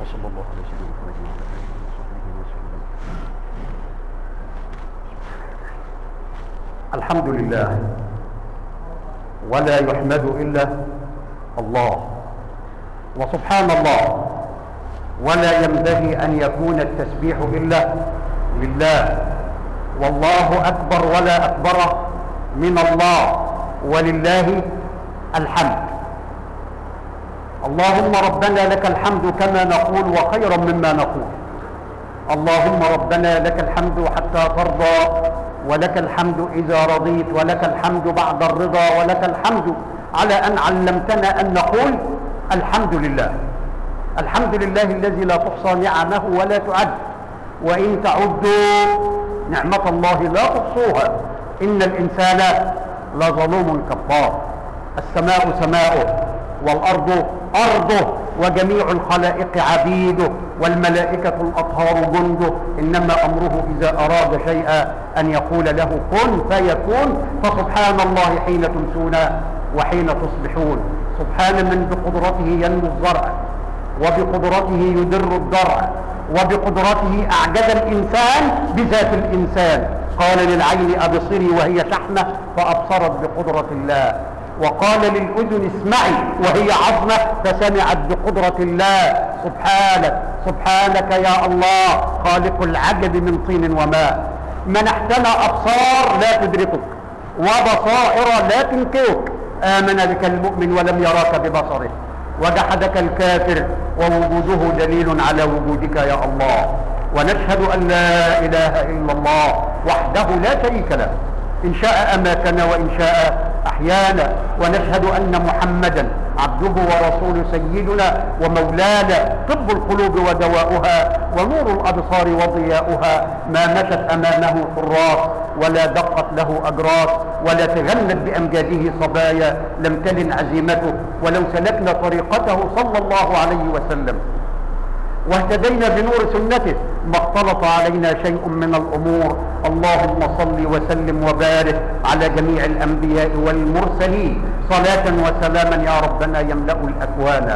وصلى الله على سيدنا محمد وعلى اله وصحبه وسلم الحمد لله ولا يحمد إلا الله. وسبحان الله ولا ينبغي أن يكون التسبيح إلا لله. والله أكبر ولا أكبر من الله. ولله الحمد. اللهم ربنا لك الحمد كما نقول وخيرا مما نقول. اللهم ربنا لك الحمد حتى ترضى ولك الحمد إذا رضيت ولك الحمد بعد الرضا ولك الحمد على أن علمتنا أن نقول الحمد لله. الحمد لله الذي لا تحصى نعمه ولا تعد. وإن تعدوا نعمة الله لا تحصوها. إن الإنسان لظلوم كفار. السماء سماؤه. والأرض أرضه وجميع الخلائق عبيده والملائكة الأطهار جنده. إنما أمره إذا أراد شيئا أن يقول له كن فيكون. فسبحان الله حين تمسون وحين تصبحون. سبحان من بقدرته ينمو الزرع وبقدرته يدر الضرع وبقدرته أعجز الإنسان بذات الإنسان. قال للعين أبصري وهي شحمة فأبصرت بقدرة الله. وقال للأذن اسمعي وهي عظمة فسمعت بقدرة الله. سبحانك سبحانك يا الله خالق العجب من طين وماء. منحتنا أبصار لا تدركك وبصائر لا تنكرك. آمن بك المؤمن ولم يراك ببصره. وجحدك الكافر ووجوده دليل على وجودك يا الله. ونشهد أن لا إله إلا الله وحده لا شريك له. إن شاء أماتنا وإن شاء أحيانا. ونشهد أن محمدا عبده ورسول سيدنا ومولانا. طب القلوب ودواؤها ونور الأبصار وضياؤها. ما مشت أمامه حراس ولا دقت له أجراس ولا تغنت بأمجاده صبايا. لم تلن عزيمته ولو سلكنا طريقته صلى الله عليه وسلم. واهتدينا بنور سنته. ما اختلط علينا شيء من الأمور. اللهم صل وسلم وبارك على جميع الأنبياء والمرسلين. صلاة وسلاما يا ربنا يملأ الأكوان.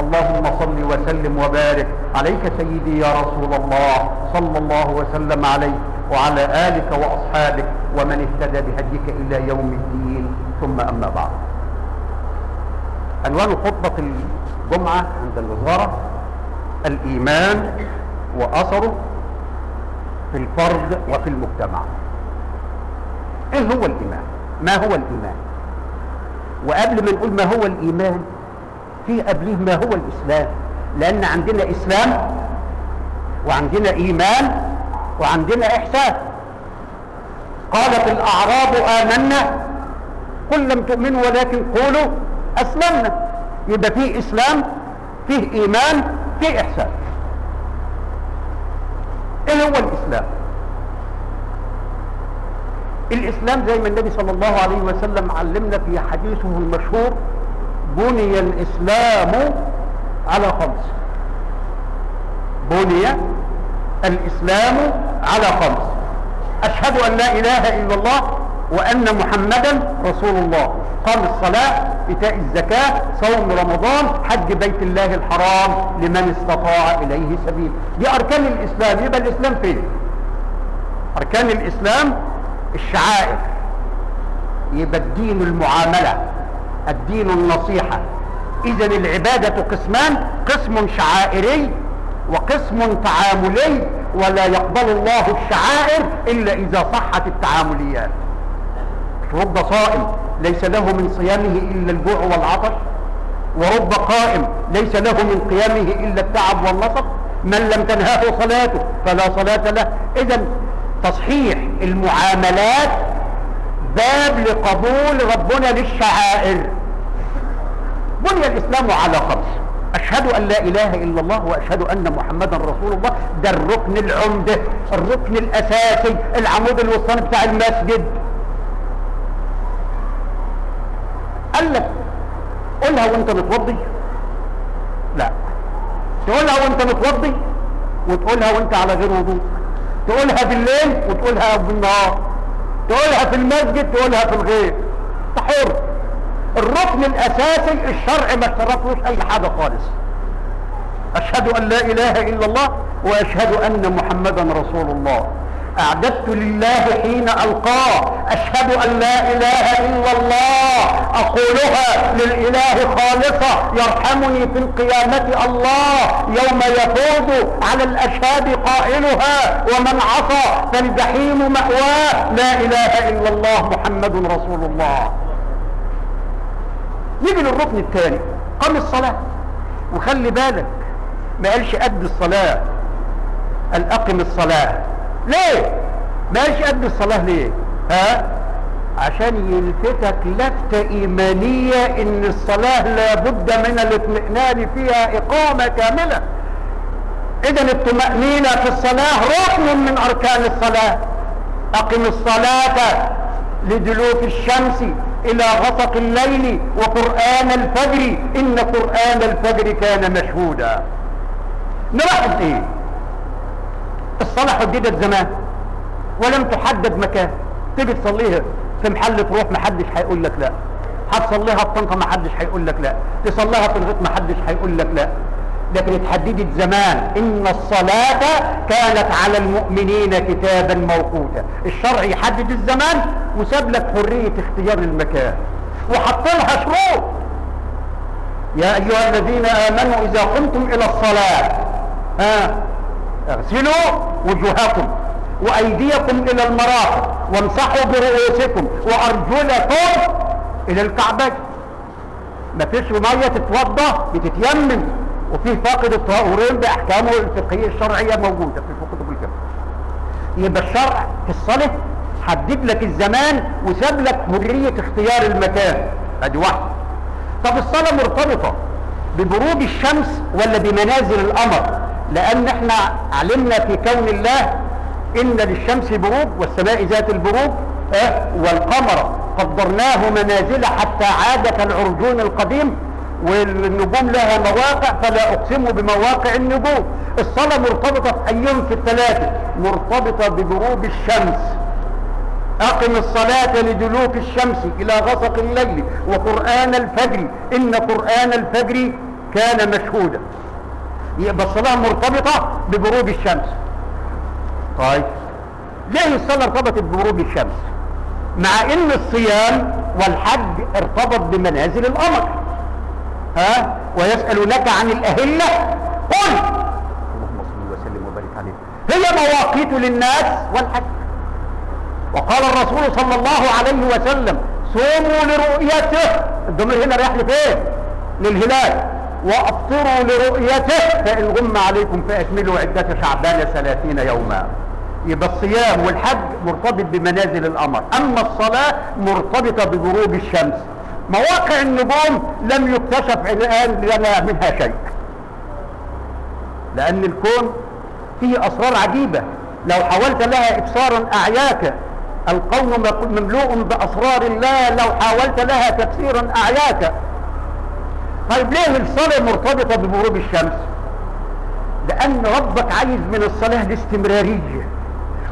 اللهم صل وسلم وبارك عليك سيدي يا رسول الله. صلى الله وسلم عليك وعلى آلك وأصحابك ومن اهتدى بهديك إلى يوم الدين. ثم أما بعد. عنوان خطبة الجمعة عند الوزارة الإيمان وأثره في الفرد وفي المجتمع. إيه هو الإيمان؟ ما هو الإيمان؟ وقبل ما نقول ما هو الإيمان في قبله ما هو الإسلام. لأن عندنا إسلام وعندنا إيمان وعندنا إحسان. قالت الأعراب آمنا قل لم تؤمنوا ولكن قولوا أسلمنا. يبقى فيه إسلام فيه إيمان فيه إحسان. إيه هو الإسلام؟ الإسلام زي ما النبي صلى الله عليه وسلم علمنا في حديثه المشهور بني الإسلام على خمس. بني الإسلام على خمس. أشهد أن لا إله إلا الله وأن محمدا رسول الله. قام الصلاة إيتاء الزكاة صوم رمضان حج بيت الله الحرام لمن استطاع إليه سبيل. دي أركان الإسلام. يبقى الإسلام فين؟ أركان الإسلام الشعائر. يبقى الدين المعاملة الدين النصيحة. اذا العبادة قسمان قسم شعائري وقسم تعاملي ولا يقبل الله الشعائر إلا إذا صحت التعامليات. رب صائم ليس له من صيامه إلا الجوع والعطش ورب قائم ليس له من قيامه إلا التعب والنصب. من لم تنهاه صلاته فلا صلاة له. اذا تصحيح المعاملات باب لقبول ربنا للشعائر. بني الإسلام على خمس. أشهد أن لا إله إلا الله وأشهد أن محمدا رسول الله. ده الركن العمدة الركن الأساسي العمود الوسطاني بتاع المسجد. قال لك قولها وانت متوضي لا. تقولها وانت متوضي وتقولها وانت على غير وضوء. تقولها بالليل وتقولها بالنهار تقولها في المسجد تقولها في الغير. حر الركن الأساسي الشرع ما اشترطوش أي حاجة خالص. أشهد أن لا إله إلا الله وأشهد أن محمدا رسول الله. أعددت لله حين ألقاه. أشهد أن لا إله إلا الله. أقولها للإله خالصة. يرحمني في القيامة الله. يوم يفوز على الأشهاد قائلها. ومن عصى فالجحيم مأواه. لا إله إلا الله محمد رسول الله. نيجي للركن الثاني. قام الصلاة. وخلي بالك ما قالش قد الصلاة. قال أقم الصلاة. ليه؟ ما قالش قد الصلاة ليه؟ ها؟ عشان يلفتك لفتة إيمانية إن الصلاة لابد من الاطمئنان فيها إقامة كاملة. إذا الطمأنينة في الصلاة ركن من أركان الصلاة. أقم الصلاة لدلوك الشمس إلى غسق الليل وقرآن الفجر. إن قرآن الفجر كان مشهودا. نلاحظ إيه؟ الصلاة حددت زمان ولم تحدد مكان. تيجي تصليها في محل تروح محدش هيقول لك لا. هتصليها في طنطا محدش هيقول لك لا. تصليها في الغيط محدش هيقول لك لا. لكن اتحددت زمان إن الصلاة كانت على المؤمنين كتابا موقوتا. الشرع يحدد الزمان وساب لك حرية اختيار المكان. وحط لها شروط. يا أيها الذين آمنوا إذا قمتم إلى الصلاة ها اغسلوا وجوهكم وأيديكم إلى المرافق وامسحوا برؤوسكم وأرجلكم إلى الكعبين مفيش ميه تتوضا بتتيمم. وفي فاقد الطهورين بأحكامه الفقهية الشرعية موجودة في كتب الفقه. يبقى الشرع في الصلاه حدد لك الزمان وساب لك حريه اختيار المكان. أدي واحدة طب الصلاة مرتبطة ببروج الشمس ولا بمنازل القمر؟ لأن إحنا علمنا في كون الله إن للشمس بروج والسماء ذات البروج آه والقمر. قدرناه منازل حتى عاد كالعرجون القديم والنجوم لها مواقع فلا أقسم بمواقع النجوم. الصلاة مرتبطة في أيام في الثلاثة؟ مرتبطة بغروب الشمس. أقم الصلاة لدلوك الشمس إلى غسق الليل وقرآن الفجر. إن قرآن الفجر كان مشهودا. يبقى الصلاة مرتبطة بغروب الشمس. طيب. ليه الصلاة ارتبطت بغروب الشمس؟ مع إن الصيام والحج ارتبط بمنازل القمر ها؟ ويسألونك عن الأهلة. قل. اللهم صل وسلم وبارك عليه. هي مواقيت للناس والحج. وقال الرسول صلى الله عليه وسلم صوموا لرؤيته. الضمير هنا رايح لفين؟ للهلال. وأفطروا لرؤيته فإن غم عليكم فأكملوا عدة شعبان ثلاثين يوما. يبقى الصيام والحج مرتبط بمنازل القمر أما الصلاة مرتبطة بغروب الشمس. مواقع النجوم لم يكتشف الآن لنا منها شيء. لأن الكون فيه أسرار عجيبة. لو حاولت لها إبصارا أعياك القوم مملوء بأسرار الله لو حاولت لها تفسيرا أعياك. طيب ليه الصلاة مرتبطة بغروب الشمس؟ لأن ربك عايز من الصلاة الاستمرارية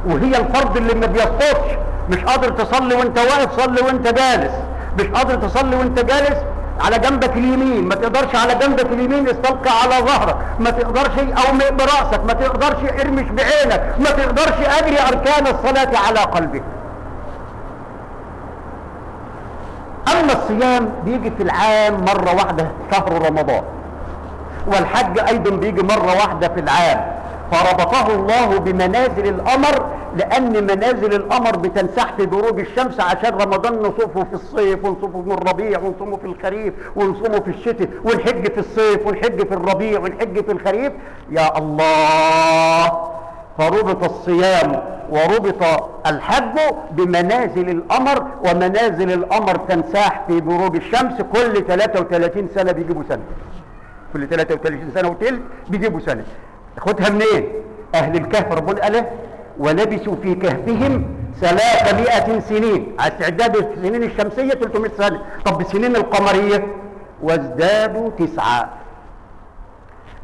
وهي الفرض اللي ما بيسقطش. مش قادر تصلي وانت واقف صلي وانت جالس. مش قادر تصلي وانت جالس على جنبك اليمين. ما تقدرش على جنبك اليمين استلقى على ظهرك. ما تقدرش أومئ برأسك. ما تقدرش ارمش بعينك. ما تقدرش أجري أركان الصلاة على قلبك. أما الصيام بيجي في العام مرة واحدة شهر رمضان والحج أيضا بيجي مرة واحدة في العام. فربطه الله بمنازل القمر لأن منازل القمر بتنسح في غروب الشمس عشان رمضان نصومه في الصيف ونصومه في الربيع ونصومه في الخريف ونصومه في الشتاء ونحج في الصيف ونحج في الربيع ونحج في الخريف. يا الله! فربط الصيام وربط الحج بمنازل القمر ومنازل القمر تنساح في غروب الشمس كل 33 سنة بيجيبوا سنة. كل 33 سنة وتلت بيجيبوا سنة. تاخدها منين؟ أهل الكهف ربنا قال ولبثوا في كهفهم ثلاثمائة سنين. على استعداد السنين الشمسية 300 سنة. طب السنين القمرية؟ وازدادوا تسعة.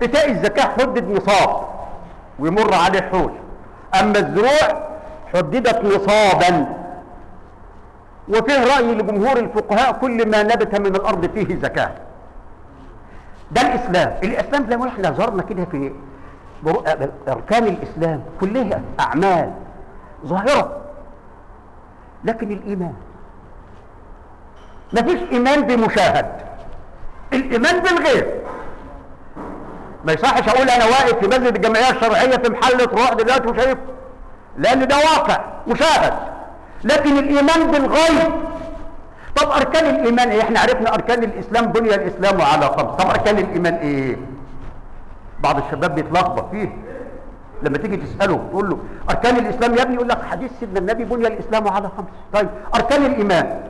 إتاء الزكاة حدد نصاب ويمر عليه حول أما الزروع حددت نصابا. وفيه رأي لجمهور الفقهاء كل ما نبت من الأرض فيه زكاة. ده الإسلام. الإسلام زي ما إحنا ظهرنا كده في أركان الإسلام كلها أعمال ظاهرة. لكن الإيمان مفيش إيمان بمشاهد. الإيمان بالغيب. ما يصحش أقول أنا واقف في مسجد الجمعية الشرعية في محل تروح دلوقتي وشايف لأن ده واقع مشاهد. لكن الإيمان بالغيب. طب أركان الإيمان إيه؟ إحنا عرفنا أركان الإسلام بني الإسلام على خمس طب أركان الإيمان إيه؟ بعض الشباب بيتلخبط فيه. لما تيجي تسأله تقول له أركان الإسلام يا ابني؟ يقول لك حديث سيدنا النبي بني الإسلام على خمس. طيب أركان الإيمان.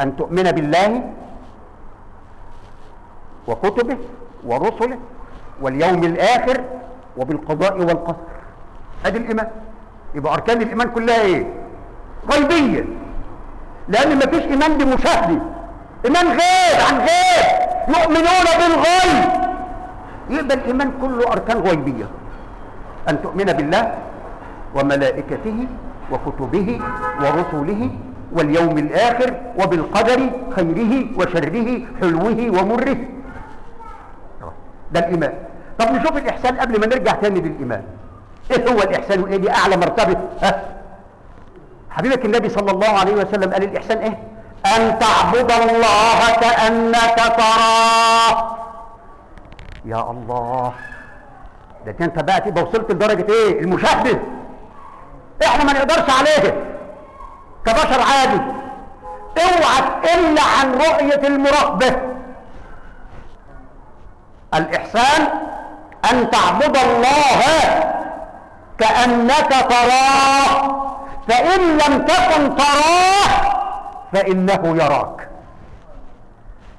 أن تؤمن بالله وكتبه ورسله واليوم الآخر وبالقضاء والقدر أدي الإيمان. يبقى أركان الإيمان كلها إيه؟ غيبيه لأن مفيش إيمان بمشاهدة. إيمان غيب عن غيب يؤمنون بالغيب. يبقى الإيمان كله أركان غيبية. أن تؤمن بالله وملائكته وكتبه ورسله واليوم الآخر وبالقدر خيره وشره حلوة ومره. ده الايمان طب نشوف الإحسان قبل ما نرجع تاني للايمان إيه هو الإحسان وإيه دي أعلى مرتبة؟ ها؟ حبيبك النبي صلى الله عليه وسلم قال الإحسان إيه؟ أن تعبد الله كأنك تراه. يا الله. ده أنت بقى تبقى وصلت لدرجة إيه؟ المشاهدة. إحنا ما نقدرش عليه. كبشر عادي. اوعى تقل عن رؤية المراقبة. الإحسان أن تعبد الله كأنك تراه. فإن لم تكن تراه فإنه يراك.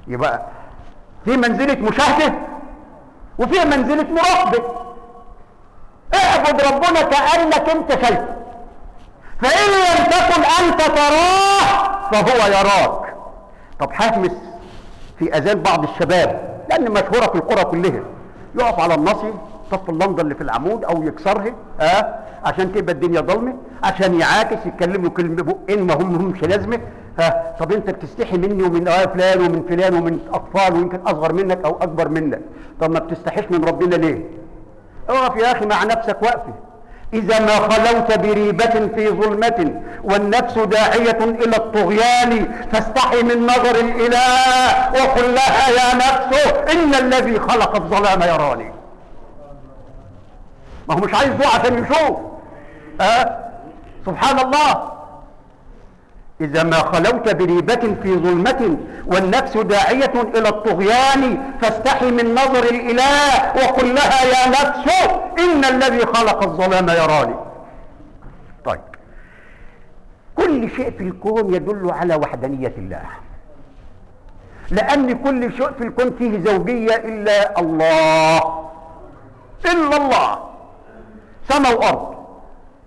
يبقى في منزلة مشاهدة وفي منزلة مراقبة. اعبد ربنا كأنك انت شايفه. فإن لم تكن أنت تراه فهو يراك. طب ههمس في أذان بعض الشباب. لأن مشهورة في القرى كلها يقف على النصي صف اللمضه اللي في العمود أو يكسرها آه عشان تبقى الدنيا ضلمة عشان يعاكس يتكلم له كلمه بقين ما هم همش لازمة ها؟ طب أنت بتستحي مني ومن آه فلان ومن فلان ومن أطفال ويمكن أصغر منك أو أكبر منك. طب ما بتستحيش من ربنا ليه؟ اقف يا أخي مع نفسك وقفه إذا ما خلوت بريبة في ظلمة والنفس داعية إلى الطغيان فاستحي من نظر الإله وقل لها يا نفس إن الذي خلق الظلام يراني. ما هو مش عايز عشان يشوف. أه؟ سبحان الله. إذا ما خلوت بريبة في ظلمة والنفس داعية إلى الطغيان فاستحي من نظر الإله وقل لها يا نفس إن الذي خلق الظلام يراني. طيب. كل شيء في الكون يدل على وحدانية الله. لأن كل شيء في الكون فيه زوجية إلا الله. إلا الله. سماء وأرض.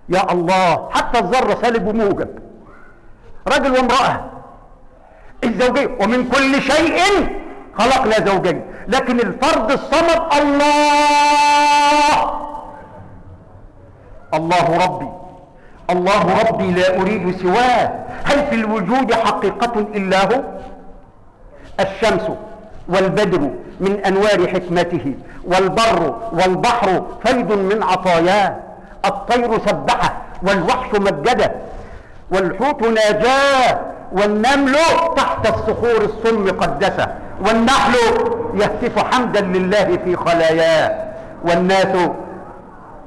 يا الله حتى الذرة سالب وموجب رجل وامرأة. الزوجية ومن كل شيء خلقنا زوجين. لكن الفرد الصمد الله. الله ربي. الله ربي لا أريد سواه. هل في الوجود حقيقة إلا هو؟ الشمس والبدر من أنوار حكمته والبر والبحر فيض من عطاياه. الطير سبحه والوحش مجده. والحوت ناجاه والنمل تحت الصخور الصم قدسه والنحل يهتف حمدا لله في خلاياه والناس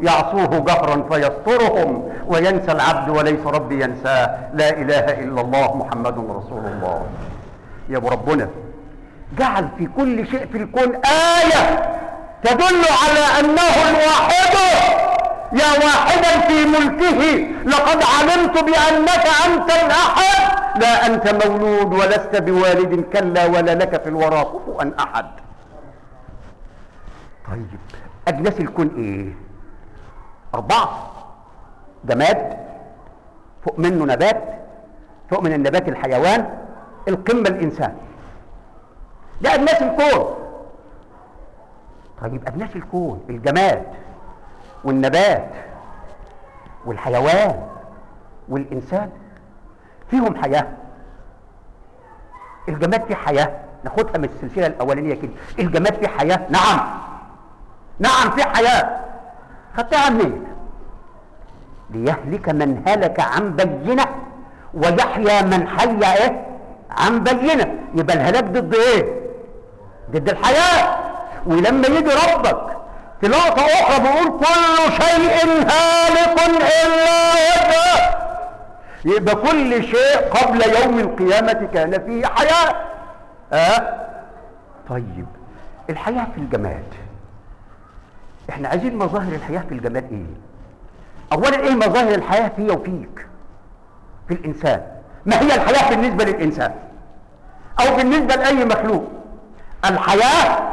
يعصوه جهرا فيسترهم وينسى العبد وليس ربي ينساه لا إله إلا الله محمد رسول الله يا أبو ربنا جعل في كل شيء في الكون آية تدل على أنه الواحد يا واحدا في ملكه لقد علمت بأنك أنت الأحد. لا أنت مولود ولست بوالد كلا ولا لك في الورى كفوا أحد. طيب اجناس الكون إيه؟ أربعة. جماد فوق منه نبات فوق من النبات الحيوان القمة الإنسان. ده أجناس الكون. طيب أجناس الكون الجماد. والنبات والحيوان والإنسان فيهم حياة. الجماد فيه حياة. ناخدها من السلسلة الأولانية كده. الجماد فيه حياة. نعم. نعم فيه حياة. خدتها منين ليهلك من هلك عن بينة ويحيى من حي إيه؟ عن بينة. يبقى الهلاك ضد إيه؟ ضد الحياة. ولما يجي ربك في لقطه أخرى بيقول كل شيء هالك إلا وجهه. يبقى كل شيء قبل يوم القيامة كان فيه حياة. آه طيب الحياة في الجماد. إحنا عايزين مظاهر الحياة في الجماد إيه؟ اولا إيه مظاهر الحياة فيا وفيك؟ في الإنسان. ما هي الحياة بالنسبة للإنسان؟ أو بالنسبة لأي مخلوق؟ الحياة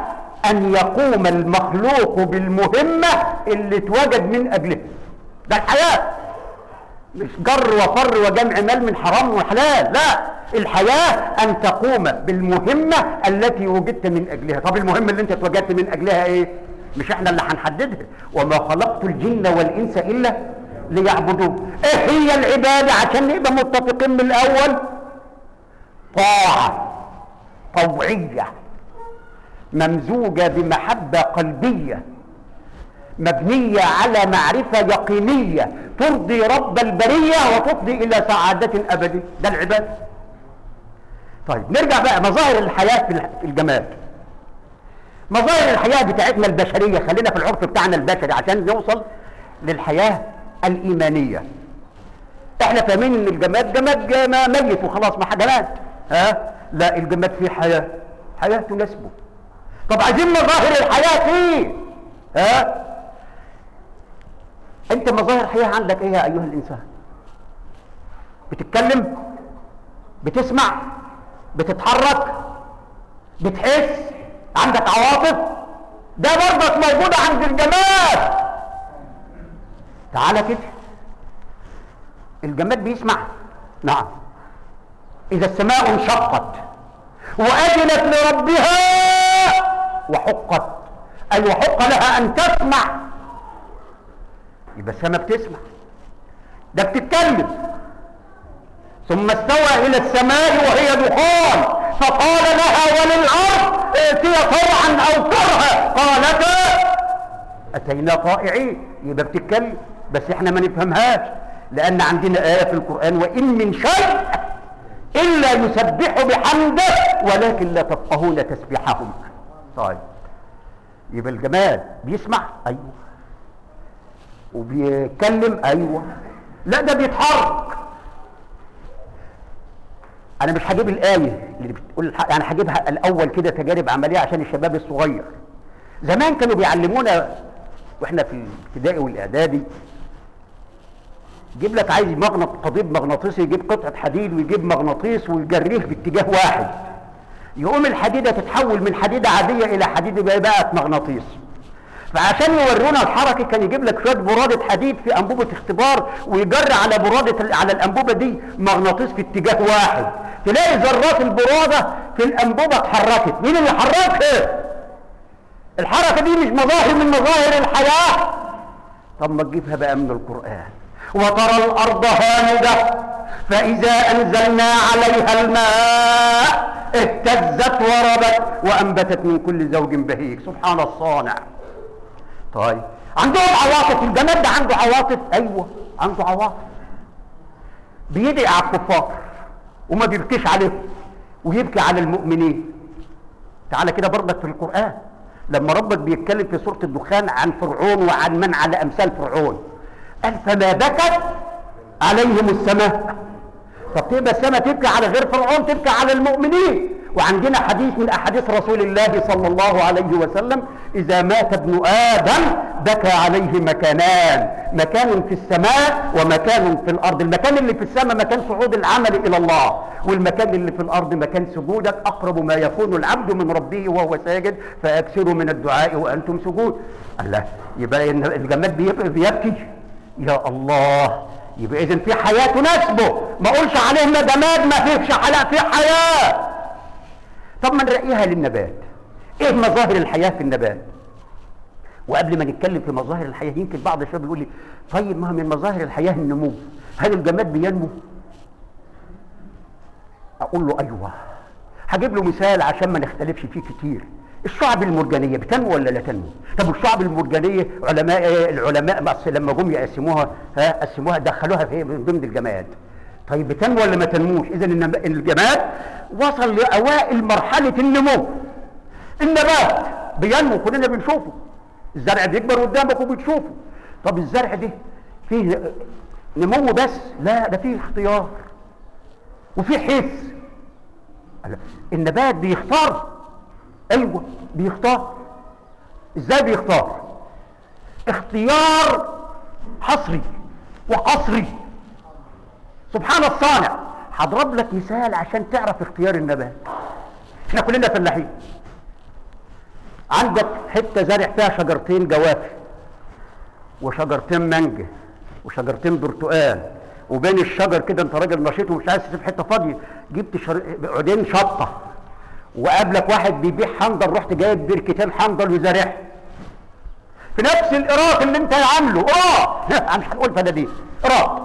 أن يقوم المخلوق بالمهمة اللي اتوجد من أجلها. ده الحياة. مش جر وفر وجمع مال من حرام وحلال لا. الحياة أن تقوم بالمهمة التي وجدت من أجلها. طب المهمة اللي أنت اتوجدت من أجلها إيه؟ مش إحنا اللي هنحددها. وما خلقت الجن والإنس إلا ليعبدون. إيه هي العبادة؟ عشان نبقى متفقين من الأول. طاعة. طوعية. ممزوجة بمحبة قلبية مبنية على معرفة يقينية ترضي رب البرية وتفضي إلى سعادة أبدية. ده العبادة. طيب نرجع بقى مظاهر الحياة في الجمال. مظاهر الحياة بتاعتنا البشرية خلينا في العرف بتاعنا البشري عشان نوصل للحياة الإيمانية. إحنا فاهمين إن الجماد جماد ما ميت وخلاص ما جماد ها؟ لا الجماد فيه حياة. حياة تناسبه. طب عايزين مظاهر الحياة فيه ها؟ انت مظاهر الحياة عندك إيه يا ايها الانسان؟ بتتكلم؟ بتسمع؟ بتتحرك؟ بتحس؟ عندك عواطف؟ ده برضك موجود عند الجماد. تعالى كده. الجماد بيسمع. نعم. إذا السماء انشقت وأذنت لربها وحقت. اي وحق لها أن تسمع. يبقى السماء بتسمع. ده بتتكلم. ثم استوى إلى السماء وهي دخان. فقال لها وللأرض ائتيا طوعا أو كرها. قالتا أتينا طائعين. يبقى بتتكلم. بس إحنا ما نفهمهاش. لأن عندنا آية في القرآن وإن من شيء إلا يسبح بحمده ولكن لا تفقهون تسبيحهم طيب. يبقى الجمال بيسمع. أيوه. وبيتكلم. أيوه. لا ده بيتحرك. أنا مش هجيب الآية اللي بتقول يعني هجيبها الأول كده تجارب عملية عشان الشباب الصغير. زمان كانوا بيعلمونا وإحنا في الابتدائي والإعدادي يجيب لك عايز مغناط طبيب مغناطيسي يجيب قطعة حديد ويجيب مغناطيس ويجريه باتجاه واحد. يقوم الحديدة تتحول من حديدة عادية إلى حديدة بقت مغناطيس. فعشان يورونا الحركه كان يجيب لك شوية برادة حديد في أنبوبة اختبار ويجر على برادة على الأنبوبة دي مغناطيس في اتجاه واحد. تلاقي ذرات البرادة في الأنبوبة اتحركت. مين اللي حركها؟ الحركة دي مش مظاهر من مظاهر الحياة. طب ما تجيبها بقى من القرآن. وترى الأرض هامدة فإذا أنزلنا عليها الماء اهتزت وربت وأنبتت من كل زوج بهيج. سبحان الصانع. طيب عندهم عواطف؟ الجماد ده عنده عواطف؟ أيوه عنده عواطف. بيدعي على الكفار وما بيبكيش عليهم ويبكي على المؤمنين. تعالى كده برضك في القرآن لما ربك بيتكلم في سورة الدخان عن فرعون وعن من؟ على أمثال فرعون. قال فما بكت عليهم السماء. طب تبقى السماء تبكي على غير فرعون تبكي على المؤمنين. وعندنا حديث من أحاديث رسول الله صلى الله عليه وسلم إذا مات ابن آدم بكى عليه مكانان مكان في السماء ومكان في الأرض. المكان اللي في السماء مكان صعود العمل إلى الله والمكان اللي في الأرض مكان سجودك أقرب ما يكون العبد من ربه وهو ساجد فأكثروا من الدعاء وأنتم سجود. الله يبقى الجماد بيبكي. يا الله يبقى اذا في حياة تناسبه. ما أقولش عليه جماد ما فيش حياه في حياة. طب ما نرقيها للنبات. إيه مظاهر الحياة في النبات؟ وقبل ما نتكلم في مظاهر الحياة يمكن بعض الشباب يقول لي طيب ما هو من مظاهر الحياة النمو؟ هل الجماد بينمو؟ أقول له أيوه. هجيب له مثال عشان ما نختلفش فيه كتير. الشعب المرجانية بتنمو ولا لا تنمو؟ طب الشعب المرجانية علماء إيه؟ العلماء لما جم يقسموها ها قسموها دخلوها في من ضمن الجماد. طيب بتنمو ولا ما تنموش؟ النب- الجماد وصل لأوائل مرحلة النمو. النبات بينمو كلنا بنشوفه. الزرع بيكبر قدامك وبتشوفه. طب الزرع ده فيه نمو بس؟ لا ده فيه اختيار. وفيه حس النبات بيختار. أيوه بيختار. إزاي بيختار؟ اختيار حصري وقصري. سبحان الصانع. هضرب لك مثال عشان تعرف اختيار النبات. إحنا كلنا فلاحين. عندك حتة زرع فيها شجرتين جوافة وشجرتين مانجا وشجرتين برتقال. وبين الشجر كده انت راجل نشيط ومش عايز تسيب حتة فاضية. جبت شر... عودين شطة. وقابلك واحد بيبيع حنظل رحت جايب بركتين حنظل وزارعها في نفس القراط اللي انت عامله قراط مش هنقول فدادين قراط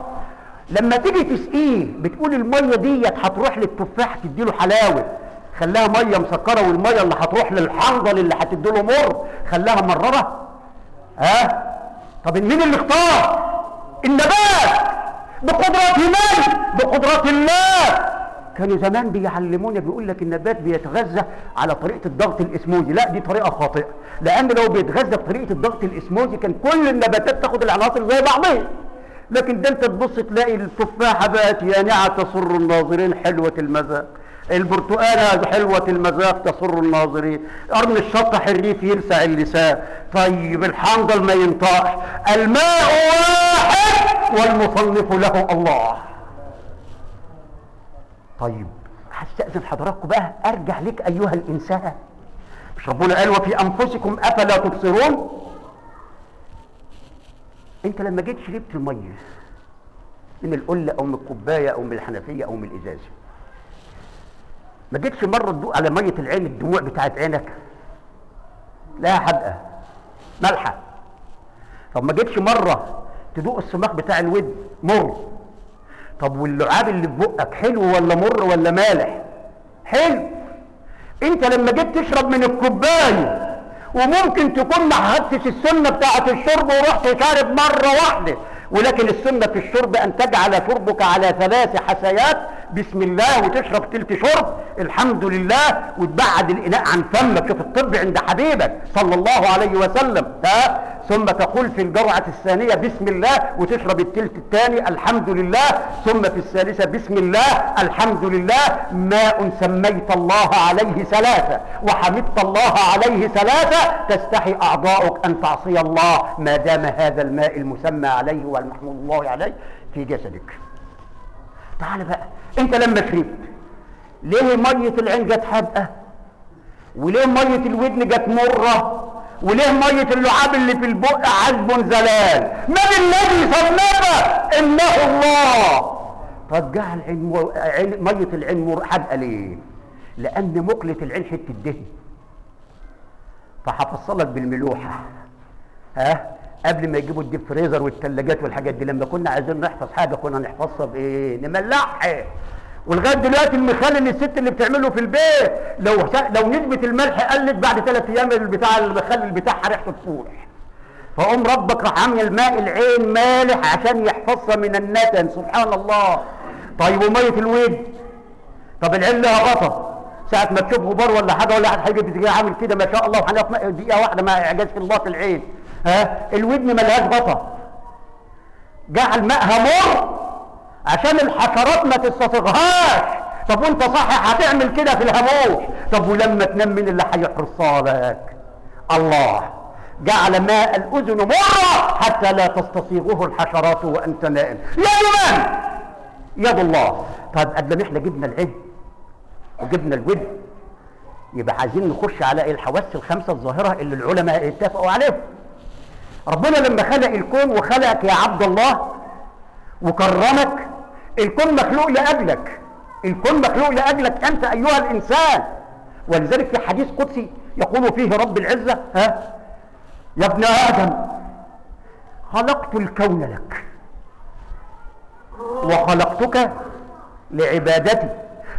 لما تيجي تسقيه بتقول المية ديت هتروح للتفاح تديله حلاوة. خلاها مية مسكرة والمية اللي هتروح للحنظل اللي هتديله مر خلاها مرره ها؟ طب مين اللي اختار؟ النبات! بقدرة من بقدرة الله كانوا زمان بيعلمونا بيقول لك النبات بيتغذى على طريقة الضغط الإسموزي. لا دي طريقة خاطئة. لأن لو بيتغذى بطريقة الضغط الإسموزي كان كل النباتات تاخد العناصر زي بعضها لكن ده انت تبص تلاقي التفاحة بقت يانعة تسر الناظرين حلوة المذاق. البرتقالة حلوة المذاق تسر الناظرين. قرن الشطح الريف يلسع اللسان. طيب الحنظل ما ينطقش الماء واحد والمصنف له الله. طيب هستأذن حضراتكم بقى ارجع لك أيها الإنسان. مش ربنا قال وفي أنفسكم أفلا تبصرون. أنت لما جيت شربت المية من القلة أو من الكوباية أو من الحنفية أو من الإزازة ما جيتش مرة تدوق على مية العين الدموع بتاعت عينك؟ لا حدقه مالحه طب ما جيتش مرة تدوق الصماغ بتاع الود مر. طب واللعاب اللي في بقك حلو ولا مر ولا مالح؟ حلو. انت لما جيت تشرب من الكوباية وممكن تكون ما حدتش السنة بتاعه الشرب ورحت شارب مرة واحدة ولكن السنة في الشرب أن تجعل شربك على ثلاث حسيات بسم الله وتشرب تلت شرب الحمد لله وتبعد الإناء عن فمك شوف الطب عند حبيبك صلى الله عليه وسلم ها؟ ثم تقول في الجرعة الثانية بسم الله وتشرب التلت الثاني الحمد لله ثم في الثالثة بسم الله الحمد لله ماء سميت الله عليه ثلاثة وحمدت الله عليه ثلاثة تستحي أعضاؤك أن تعصي الله ما دام هذا الماء المسمى عليه والمحمود الله عليه في جسدك. تعال بقى انت لما شربت ليه مية العين جت حادقة؟ وليه مية الودن جت مرة؟ وليه مية اللعاب اللي في البق عذب زلال من الذي صنفه إنه الله. طب جعل عين مية العين مر حادقة ليه؟ لأن مقلة العين حتة دهن. فهفصلك بالملوحة. ها؟ قبل ما يجيبوا الديب فريزر والثلاجات والحاجات دي لما كنا عايزين نحفظ حاجة كنا نحفظها بإيه؟ نملحها. ولغاية دلوقتي المخلل الست اللي بتعمله في البيت لو لو نسبة الملح قلت بعد ثلاث أيام البتاع المخلل بتاعها ريحته تفوح فقوم ربك راح عامل ماء العين مالح عشان يحفظها من النتن سبحان الله. طيب ومية الود؟ طب العين لها غطا. ساعة ما تشوف غبار ولا حاجة ولا حد هيجي عامل كده ما شاء الله وهنقف دقيقة واحدة مع إعجاز الله في العين. ها؟ الودن ملهاش غطا جعل ماءها مر عشان الحشرات ما تستسغهاش طب وانت صح هتعمل كده في الهاموش؟ طب ولما تنام مين اللي هيحرصها لك الله. جعل ماء الأذن مرة حتى لا تستصيغه الحشرات وأنت نائم. يد من يد الله. طب قد ما إحنا جبنا العين وجبنا الود يبقى عايزين نخش على الحواس الخمسة الظاهرة اللي العلماء اتفقوا عليهم. ربنا لما خلق الكون وخلقك يا عبد الله وكرمك الكون مخلوق لأجلك. الكون مخلوق لأجلك أنت أيها الإنسان. ولذلك في حديث قدسي يقول فيه رب العزة ها؟ يا ابن آدم خلقت الكون لك. وخلقتك لعبادتي.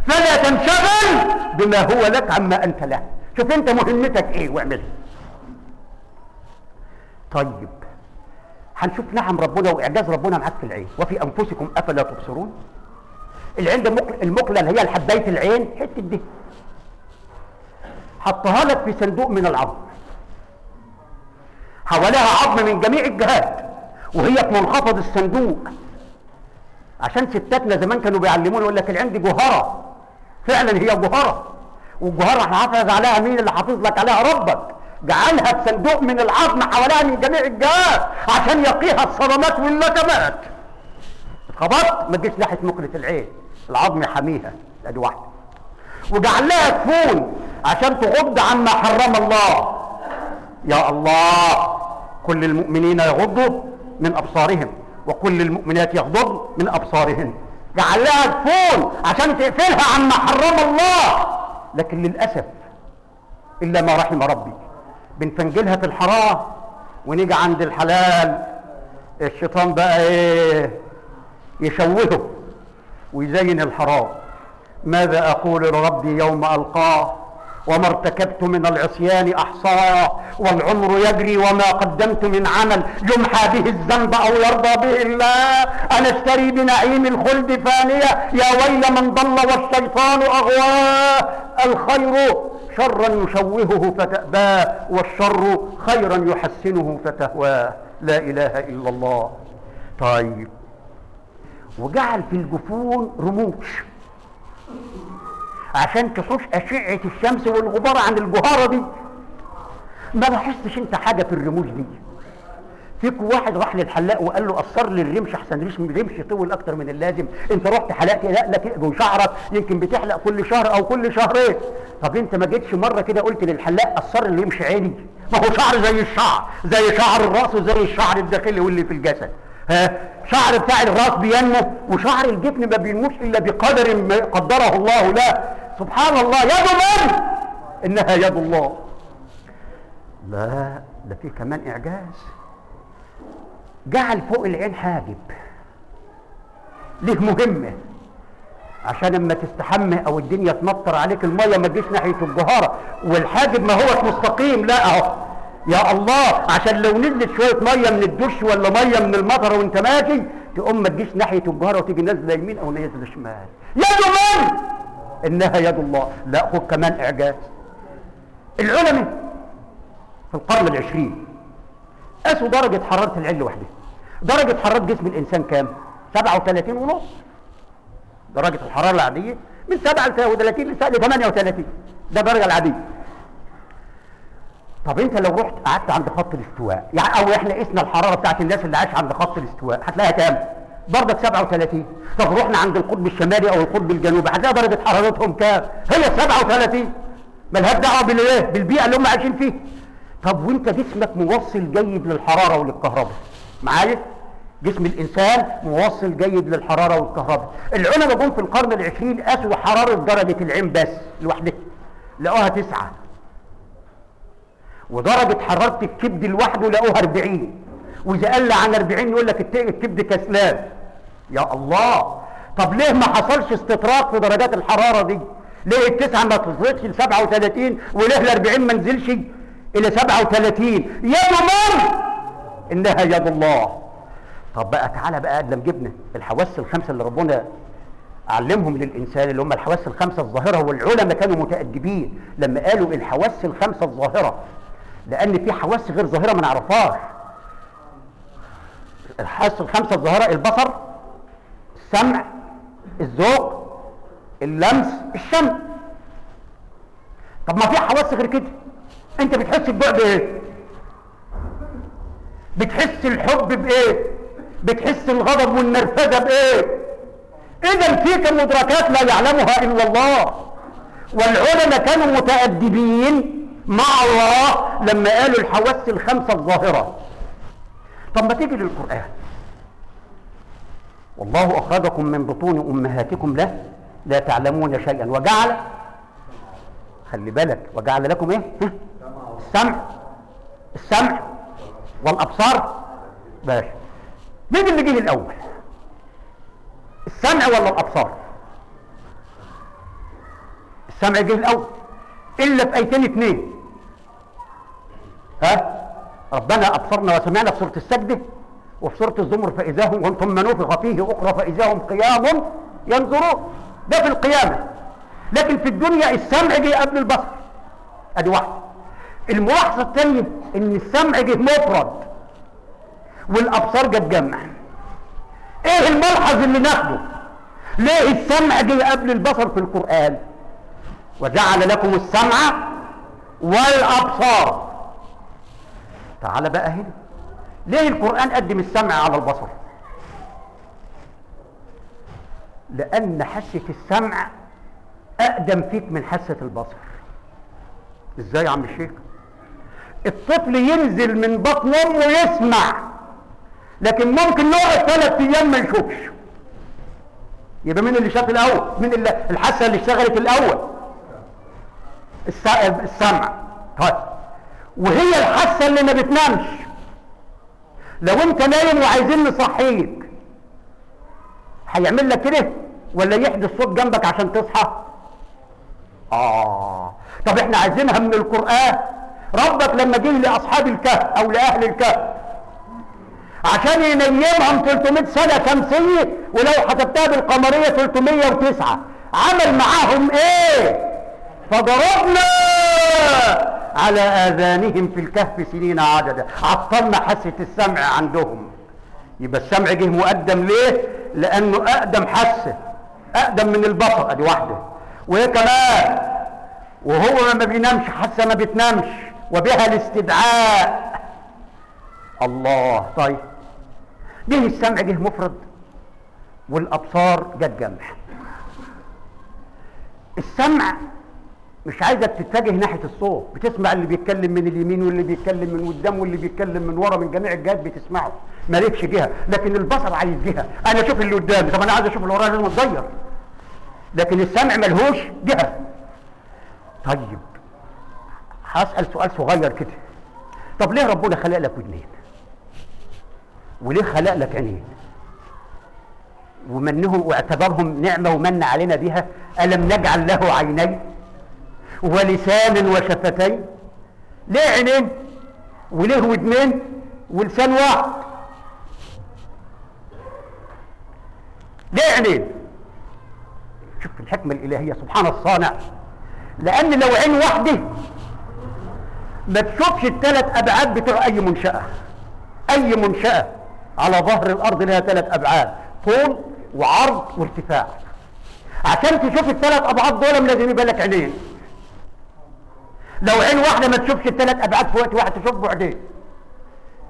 فلا تنشغل بما هو لك عما أنت له. شوف أنت مهمتك إيه واعملها. طيب. هنشوف نعم ربنا وإعجاز ربنا معاك في العين. وفي أنفسكم أفلا تبصرون؟ العين ده مقل- المقله اللي هي حبايه العين. حتة دي. حطها لك في صندوق من العظم. حواليها عظم من جميع الجهات. وهي في منخفض الصندوق. عشان ستاتنا زمان كانوا بيعلمونا يقول لك العين دي جوهره فعلا هي جوهره والجوهره حافظ عليها مين اللي حافظ لك عليها؟ ربك. جعلها في صندوق من العظم حواليها من جميع الجهات عشان يقيها الصدمات واللكمات اتخبطت ما تجيش ناحية مقلة العين. العظم يحميها ادي واحدة. وجعل لها كفون عشان تغض عما حرم الله. يا الله كل المؤمنين يغضوا من أبصارهم وكل المؤمنات يغضضن من أبصارهن. جعل لها عشان تقفلها عما حرم الله. لكن للأسف إلا ما رحم ربي. بنفنجلها في الحرام ونيجي عند الحلال الشيطان بقى إيه؟ يشوهه ويزين الحرام. ماذا أقول لربي يوم ألقاه؟ وما ارتكبت من العصيان أحصاه والعمر يجري وما قدمت من عمل. يمحى به الذنب أو يرضى به الله. أنا اشتري بنعيم الخلد فانية. يا ويل من ضل والشيطان أغواه. الخير شرا يشوهه فتأباه والشر خيرا يحسنه فتهواه. لا إله إلا الله. طيب. وجعل في الجفون رموش. عشان تحوش أشعة الشمس والغبار عن الجهارة دي. ما لاحظتش أنت حاجة في الرموش دي. فيك واحد راح للحلاق وقال له قصر لي الرمش أحسن رمش رمش طول أكتر من اللازم. أنت رحت حلقت لا لك وشعرك يمكن بتحلق كل شهر أو كل شهرين. طب أنت ما جيتش مرة كده قلت للحلاق قصر لي رمش عيني. ما هو شعر زي الشعر زي شعر الرأس وزي الشعر الداخلي واللي في الجسد. ها؟ شعر بتاع الرأس بينمو وشعر الجفن ما بينموش إلا بقدر ما قدره الله له. سبحان الله يد من إنها يد الله. لا ده في كمان إعجاز. جعل فوق العين حاجب. ليه مهمه عشان لما تستحمى أو الدنيا تمطر عليك المية ما تجيش ناحية الجهارة. والحاجب ما هوش مستقيم لا اهو. يا الله عشان لو نزلت شوية مية من الدش ولا مية من المطر وانت ماشي تقوم ما تجيش ناحية الجهارة وتيجي نازلة يمين أو نازلة شمال. يد من؟ انها يد الله. لا خد كمان اعجاز. العلماء في القرن العشرين قاسوا درجة حرارة العين لوحدها درجة حرارة جسم الإنسان كام؟ 37 ونص درجة الحرارة العادية من 37 ل 38 ده الدرجة العادية طب انت لو رحت قعدت عند خط الاستواء يعني أو إحنا قسنا الحرارة بتاعت الناس اللي عايش عند خط الاستواء هتلاقيها كام؟ برضك 37 طب رحنا عند القطب الشمالي أو القطب الجنوبي هتلاقي درجة حرارتهم كام؟ هي 37 ملهاش دعوة بالإيه؟ بالبيئة اللي هم عايشين فيها طب وانت جسمك موصل جيد للحرارة وللكهرباء معايا؟ جسم الإنسان موصل جيد للحرارة والكهرباء. العلماء جم في القرن العشرين قاسوا حرارة درجة العين بس لوحدها لقوها تسعة. ودرجة حرارة الكبد لوحده لقوها 40 وإذا قل عن 40 يقول لك الكبد كسلان. يا الله! طب ليه ما حصلش استطراق في درجات الحرارة دي؟ ليه التسعة ما تصلتش ل 37 وليه ال 40 ما نزلش؟ إلى 37 يد من إنها يد الله. طب بقى تعالى بقى لما جبنا الحواس الخمسة اللي ربنا علمهم للإنسان اللي هم الحواس الخمسة الظاهرة والعلماء كانوا متأدبين. لما قالوا الحواس الخمسة الظاهرة لأن في حواس غير ظاهرة ما نعرفهاش. الحواس الخمسة الظاهرة البصر السمع الذوق اللمس الشم. طب ما في حواس غير كده. انت بتحس الجوع بايه بتحس الحب بإيه؟ بتحس الغضب والنرفزة بإيه؟ إذا فيك مدركات لا يعلمها إلا الله. والعلماء كانوا متأدبين مع الله لما قالوا الحواس الخمسة الظاهرة. طب ما تيجي للقرآن. والله أخرجكم من بطون أمهاتكم لا لا تعلمون شيئا. وجعل خلي بالك وجعل لكم إيه؟ السمع السمع والأبصار. ماشي. مين اللي جه الأول؟ السمع ولا الأبصار؟ السمع جه الأول. إلا في آيتين اتنين. ها؟ ربنا أبصرنا وسمعنا في سورة السجده وفي سورة الزمر فإذا هم ثم نفخ فيه أخرى فإذا هم قيام ينظرون. ده في القيامة. لكن في الدنيا السمع جه قبل البصر. أدي واحدة الملاحظة الثانية إن السمع جه مفرد والأبصار جت جمع. إيه الملحظ اللي ناخده؟ ليه السمع جه قبل البصر في القرآن؟ وجعل لكم السمع والأبصار. تعال بقى هنا. ليه القرآن قدم السمع على البصر؟ لأن حاسه السمع أقدم فيك من حاسه البصر. إزاي يا عم الشيخ؟ الطفل ينزل من بطن أمه يسمع. لكن ممكن يقعد ثلاث أيام ما يشوفش يبقى مين اللي شاف الأول؟ مين اللي الحاسة اللي اشتغلت الأول. الس- السمع. طيب. وهي الحاسة اللي ما بتنامش. لو انت نايم وعايزين نصحيك هيعمل لك كده؟ ولا يحدث صوت جنبك عشان تصحى؟ آه. طب إحنا عايزينها من القرآن. ربك لما جه لأصحاب الكهف أو لأهل الكهف. عشان ينيمهم 300 سنة شمسيه ولو حسبتها بالقمرية 309 عمل معاهم إيه؟ فضربنا على آذانهم في الكهف سنين عددا عطلنا حاسة السمع عندهم. يبقى السمع جه مقدم ليه؟ لأنه أقدم حاسة. أقدم من البصر أدي واحدة. وإيه كمان؟ وهو ما بينامش حاسة ما بتنامش. وبها الاستدعاء. الله. طيب. ليه السمع جه مفرد والأبصار جت جمع السمع مش عايزك تتجه ناحية الصوت. بتسمع اللي بيتكلم من اليمين واللي بيتكلم من قدام واللي بيتكلم من ورا من جميع الجهات بتسمعه. مالكش جهة لكن البصر عايز جهة. أنا أشوف اللي قدامي. طب أنا عايز أشوف اللي ورايا لازم أتغير. لكن السمع ملهوش جهة. طيب. هسأل سؤال صغير كده. طب ليه ربنا خلق لك ودنين وليه خلق لك عينين؟ ومنهم واعتبرهم نعمة ومن علينا بها ألم نجعل له عينين ولسانا وشفتين؟ ليه عينين؟ وليه ودنين ولسان واحد. ليه عينين؟ شوف الحكمة الإلهية سبحان الصانع. لأن لو عين واحدة ما تشوفش الثلاث أبعاد بتوع أي منشأة. أي منشأة على ظهر الأرض لها ثلاث أبعاد طول وعرض وارتفاع. عشان تشوف الثلاث أبعاد دول لازم يبقى لك عينين. لو عين واحدة ما تشوفش الثلاث أبعاد في وقت واحد تشوف بعدين.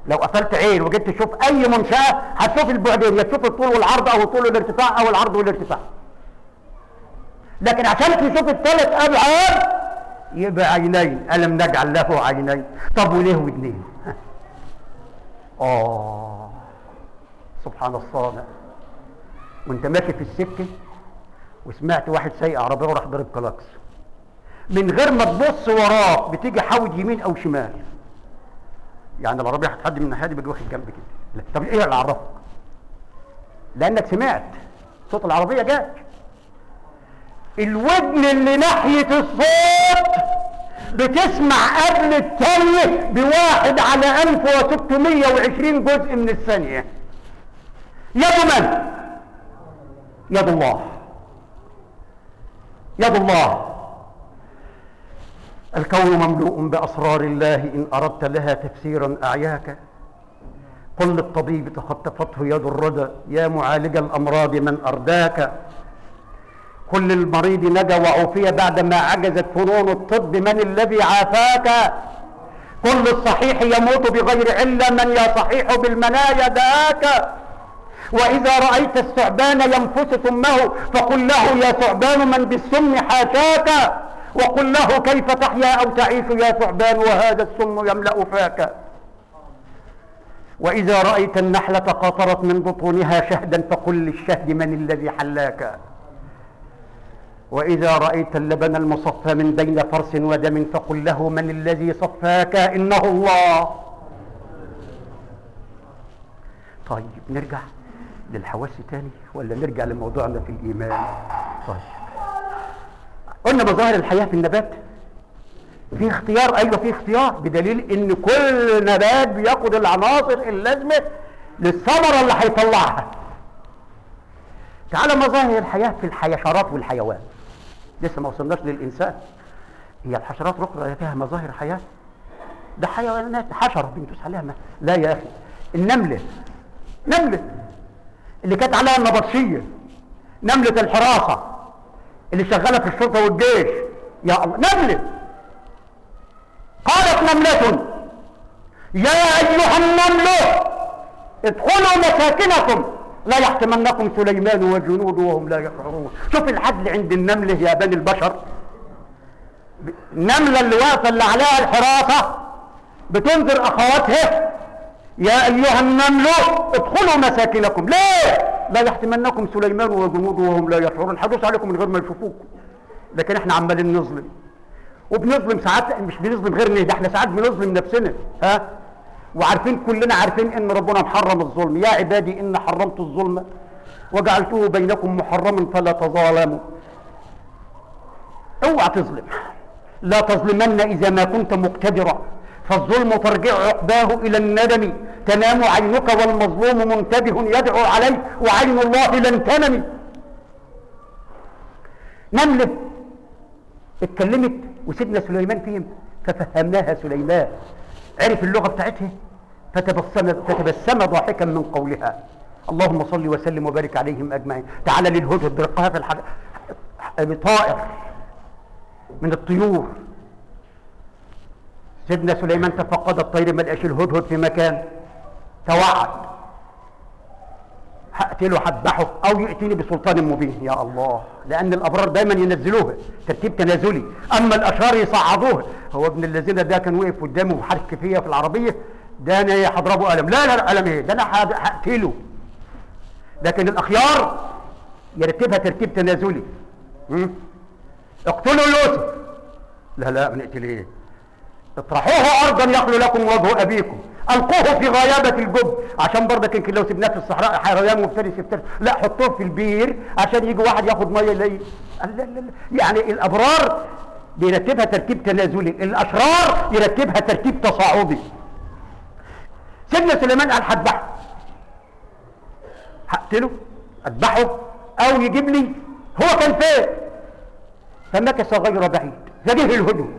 لو قفلت عين وجيت تشوف أي منشأة هتشوف البعدين يا تشوف الطول والعرض أو الطول والارتفاع أو العرض والارتفاع. لكن عشان تشوف الثلاث أبعاد يبقى عينين ألم نجعل له عينين طب وليه ودنين. آه. سبحان الصانع وأنت ماشي في السكة وسمعت واحد سايق عربية وراح ضرب كلاكس. من غير ما تبص وراه بتيجي حاول يمين أو شمال. يعني العربية هتحد من الناحية دي بيجي واخد جنب كده. لا. طب إيه اللي عرفك؟ لأنك سمعت. صوت العربية جات الودن اللي ناحية الصوت بتسمع قبل الثانية بواحد على 1620 جزء من الثانية. يد من؟ يد الله. يد الله. الكون مملوء بأسرار الله إن أردت لها تفسيرا أعياك. قل للطبيب تخطفته يد الردى يا معالج الأمراض من أرداك. كل المريض نجا وعوفي بعدما عجزت فنون الطب. من الذي عافاك؟ كل الصحيح يموت بغير علة من يا صحيح بالمنايا داك. وإذا رأيت الثعبان ينفس ثمه فقل له يا ثعبان من بالسم حاشاك وقل له كيف تحيا أو تعيش يا ثعبان؟ وهذا السم يملأ فاك. وإذا رأيت النحلة قاطرت من بطونها شهدا فقل للشهد من الذي حلاك. وإذا رأيت اللبن المصفى من بين فرس ودم فقل له من الذي صفاك إنه الله. طيب نرجع للحواس تاني ولا نرجع لموضوعنا في الإيمان؟ طيب. قلنا مظاهر الحياة في النبات. في اختيار؟ أيوه في اختيار. بدليل إن كل نبات بياخد العناصر اللازمة للثمرة اللي هيطلعها. تعالى مظاهر الحياة في الحشرات والحيوان. لسه ما وصلناش للإنسان. هي الحشرات رقبه فيها مظاهر حياة. ده حيوانات حشرة بندوس عليها ما. لا يا أخي. النمله نمله اللي كانت عليها النبطشية نملة الحراسة اللي شغالة في الشرطة والجيش. يا الله نمله قالت نملة يا أيها النمل ادخلوا مساكنكم. لا يحتمنكم سليمان وجنوده وهم لا يشعرون شوف العدل عند النملة يا بني البشر. النملة اللي واقفة اللي عليها الحراسة بتنذر أخواتها. يا أيها النمل ادخلوا مساكنكم. ليه لا يحتمنكم سليمان وجنوده وهم لا يشعرون حدوث عليكم من غير ما يشوفوكم لكن إحنا عمالين نظلم. وبنظلم ساعات مش بنظلم غيرنا ده إحنا ساعات بنظلم نفسنا. ها؟ وعارفين كلنا عارفين إن ربنا محرم الظلم. يا عبادي إن حرمت الظلم وجعلته بينكم محرما فلا تظالموا. اوعى تظلم. لا تظلمن إذا ما كنت مقتدرا. فالظلم ترجع عقباه إلى الندم. تنام عينك والمظلوم منتبه يدعو عليه وعين الله لن تنم. نمله اتكلمت وسيدنا سليمان فيهم ففهمناها سليمان. عرف اللغة بتاعتها؟ فتبسم, فتبسم ضاحكا من قولها. اللهم صل وسلم وبارك عليهم أجمعين. تعال للهدهد برقها في الحاجة طائر من الطيور. سيدنا سليمان تفقد الطير ما لقاش الهدهد في مكان. توعد. هقتله هذبحه أو ياتيني بسلطان مبين. يا الله لأن الأبرار دايما ينزلوها ترتيب تنازلي. أما الأشرار يصعدوها هو ابن الذين ده كان وقف قدامه وحرك فيا في العربية. ده أنا هضربه قلم لا لا قلم إيه؟ ده أنا هقتله. لكن الأخيار يرتبها ترتيب تنازلي? اقتلوا يوسف لا لا بنقتل إيه؟ اطرحوه ارضا يخلو لكم وجه أبيكم. ألقوه في غيابة الجب. عشان برضك يمكن لو سيبناه في الصحراء حيوان مفترس يفترس. لا حطوه في البير عشان يجي واحد ياخد مية لا لا لا. يعني الأبرار بيرتبها ترتيب تنازلي. الأشرار يرتبها ترتيب تصاعدي. سيدنا سليمان قال هذبحه. هقتله؟ أذبحه؟ أو يجيب لي؟ هو كان فين؟ فمكث غير بعيد. فجه الهدوء.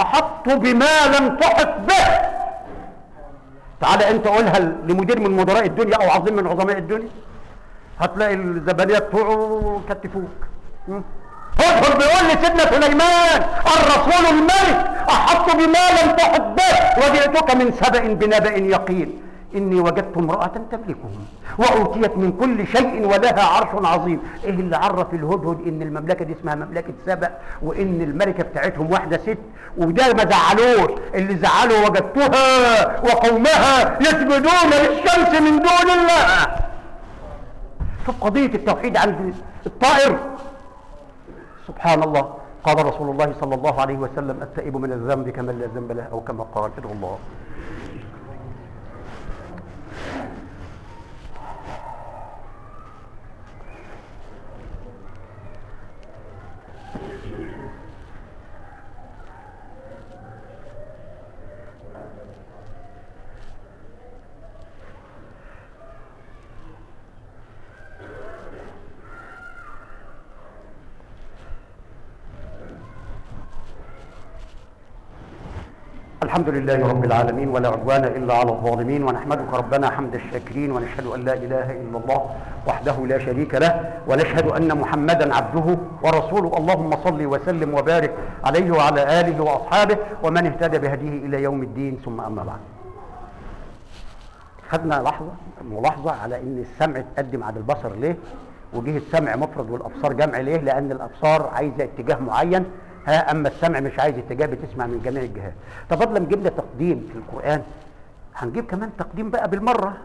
أحط بما لم تحط به. تعالى انت قولها لمدير من مدراء الدنيا أو عظيم من عظماء الدنيا. هتلاقي الزبانيه بتوعه كتفوك ادخل بيقول لسيدنا سليمان الرسول الملك أحط بما لم تحط به وجئتك من سبأ بنبأ يقين. إني وجدت امرأة تملكهم وأوتيت من كل شيء ولها عرش عظيم. إيه اللي عرف الهدهد إن المملكة دي اسمها مملكة سبأ وإن الملكة بتاعتهم واحدة ست؟ وده ما زعلوش اللي زعلوا وجدتها وقومها يسجدون للشمس من دون الله. شوف قضية التوحيد عند الطائر سبحان الله قال رسول الله صلى الله عليه وسلم التائب من الذنب كمن لا ذنب له أو كما قال ادعو الله. الحمد لله رب العالمين ولا عدوان إلا على الظالمين ونحمدك ربنا حمد الشاكرين ونشهد أن لا إله إلا الله وحده لا شريك له ونشهد أن محمدا عبده ورسوله. اللهم صل وسلم وبارك عليه وعلى آله وأصحابه ومن اهتدى بهديه إلى يوم الدين. ثم أما بعد. خدنا لحظة ملاحظة على أن السمع تقدم على البصر ليه؟ وجه السمع مفرد والأبصار جمع ليه؟ لأن الأبصار عايزة اتجاه معين ها أما السمع مش عايز اتجاه بتسمع من جميع الجهات. ما جبنا تقديم في القرآن. هنجيب كمان تقديم بقى بالمرة.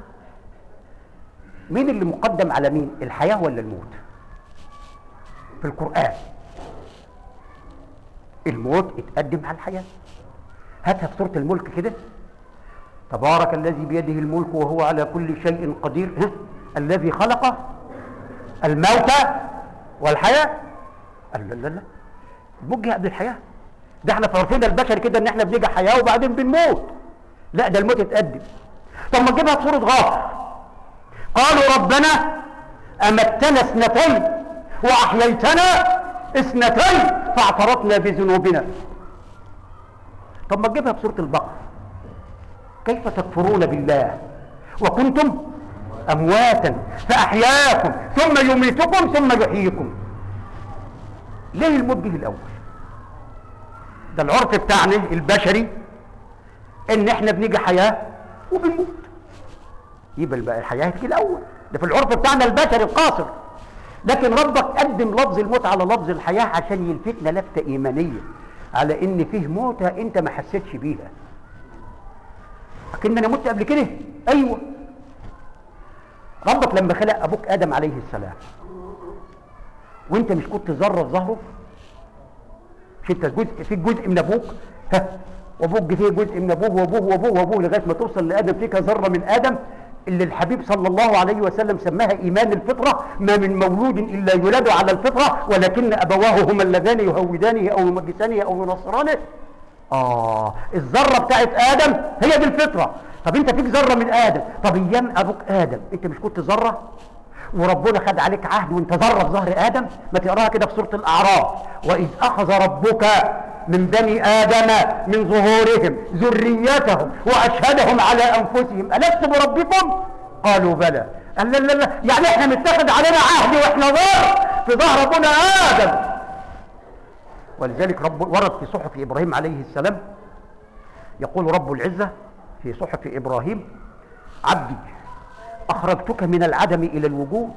مين اللي مقدم على مين؟ الحياة ولا الموت؟ في القرآن. الموت اتقدم على الحياة. هاتها في سوره الملك كده. تبارك الذي بيده الملك وهو على كل شيء قدير. ها؟ الذي خلق الموت والحياة. لا لا لا. جه قبل الحياة. ده إحنا في عرفنا كده ان إحنا بنيجي حياة وبعدين بنموت. لا ده الموت اتقدم طب ما تجيبها بصوره غافر قالوا ربنا أمتنا اثنتين وأحييتنا اثنتين فاعترفنا بذنوبنا. طب ما تجيبها بصوره البقر. كيف تكفرون بالله؟ وكنتم أمواتا فأحياكم ثم يميتكم ثم يحييكم. ليه الموت جه الأول؟ ده العرف بتاعنا البشري إن إحنا بنيجي حياة وبنموت. يبقى بقى الحياة هتيجي الأول. ده في العرف بتاعنا البشري القاصر. لكن ربك قدم لفظ الموت على لفظ الحياة عشان يلفتنا لفتة إيمانية. على إن فيه موتة أنت ما حسيتش بيها. لكن أنا مت قبل كده؟ أيوه. ربك لما خلق أبوك آدم عليه السلام وأنت مش كنت ذرة في ظهره مش انت جزء في جزء من أبوك. ها وأبوك فيه جزء من أبوه وأبوه وأبوه وأبوه لغاية ما توصل لآدم. فيك ذرة من آدم اللي الحبيب صلى الله عليه وسلم سماها إيمان الفطرة. ما من مولود إلا يولد على الفطرة ولكن ابواه هما اللذان يهودانه أو يمجسانه أو ينصرانه. آه الذرة بتاعت آدم هي دي الفطرة. طب أنت فيك ذرة من آدم. طب أيام أبوك آدم أنت مش كنت ذرة؟ وربنا خد عليك عهد وانت ذره في ظهر آدم. ما تقراها كده في سورة الأعراف. وإذ أخذ ربك من بني آدم من ظهورهم ذريتهم وأشهدهم على أنفسهم. ألست بربكم؟ قالوا بلى. قال لا لا لا. يعني إحنا متخذ علينا عهد وإحنا ذر في ظهر ابونا آدم. ولذلك رب ورد في صحف إبراهيم عليه السلام يقول رب العزة في صحف إبراهيم عبدي أخرجتك من العدم إلى الوجود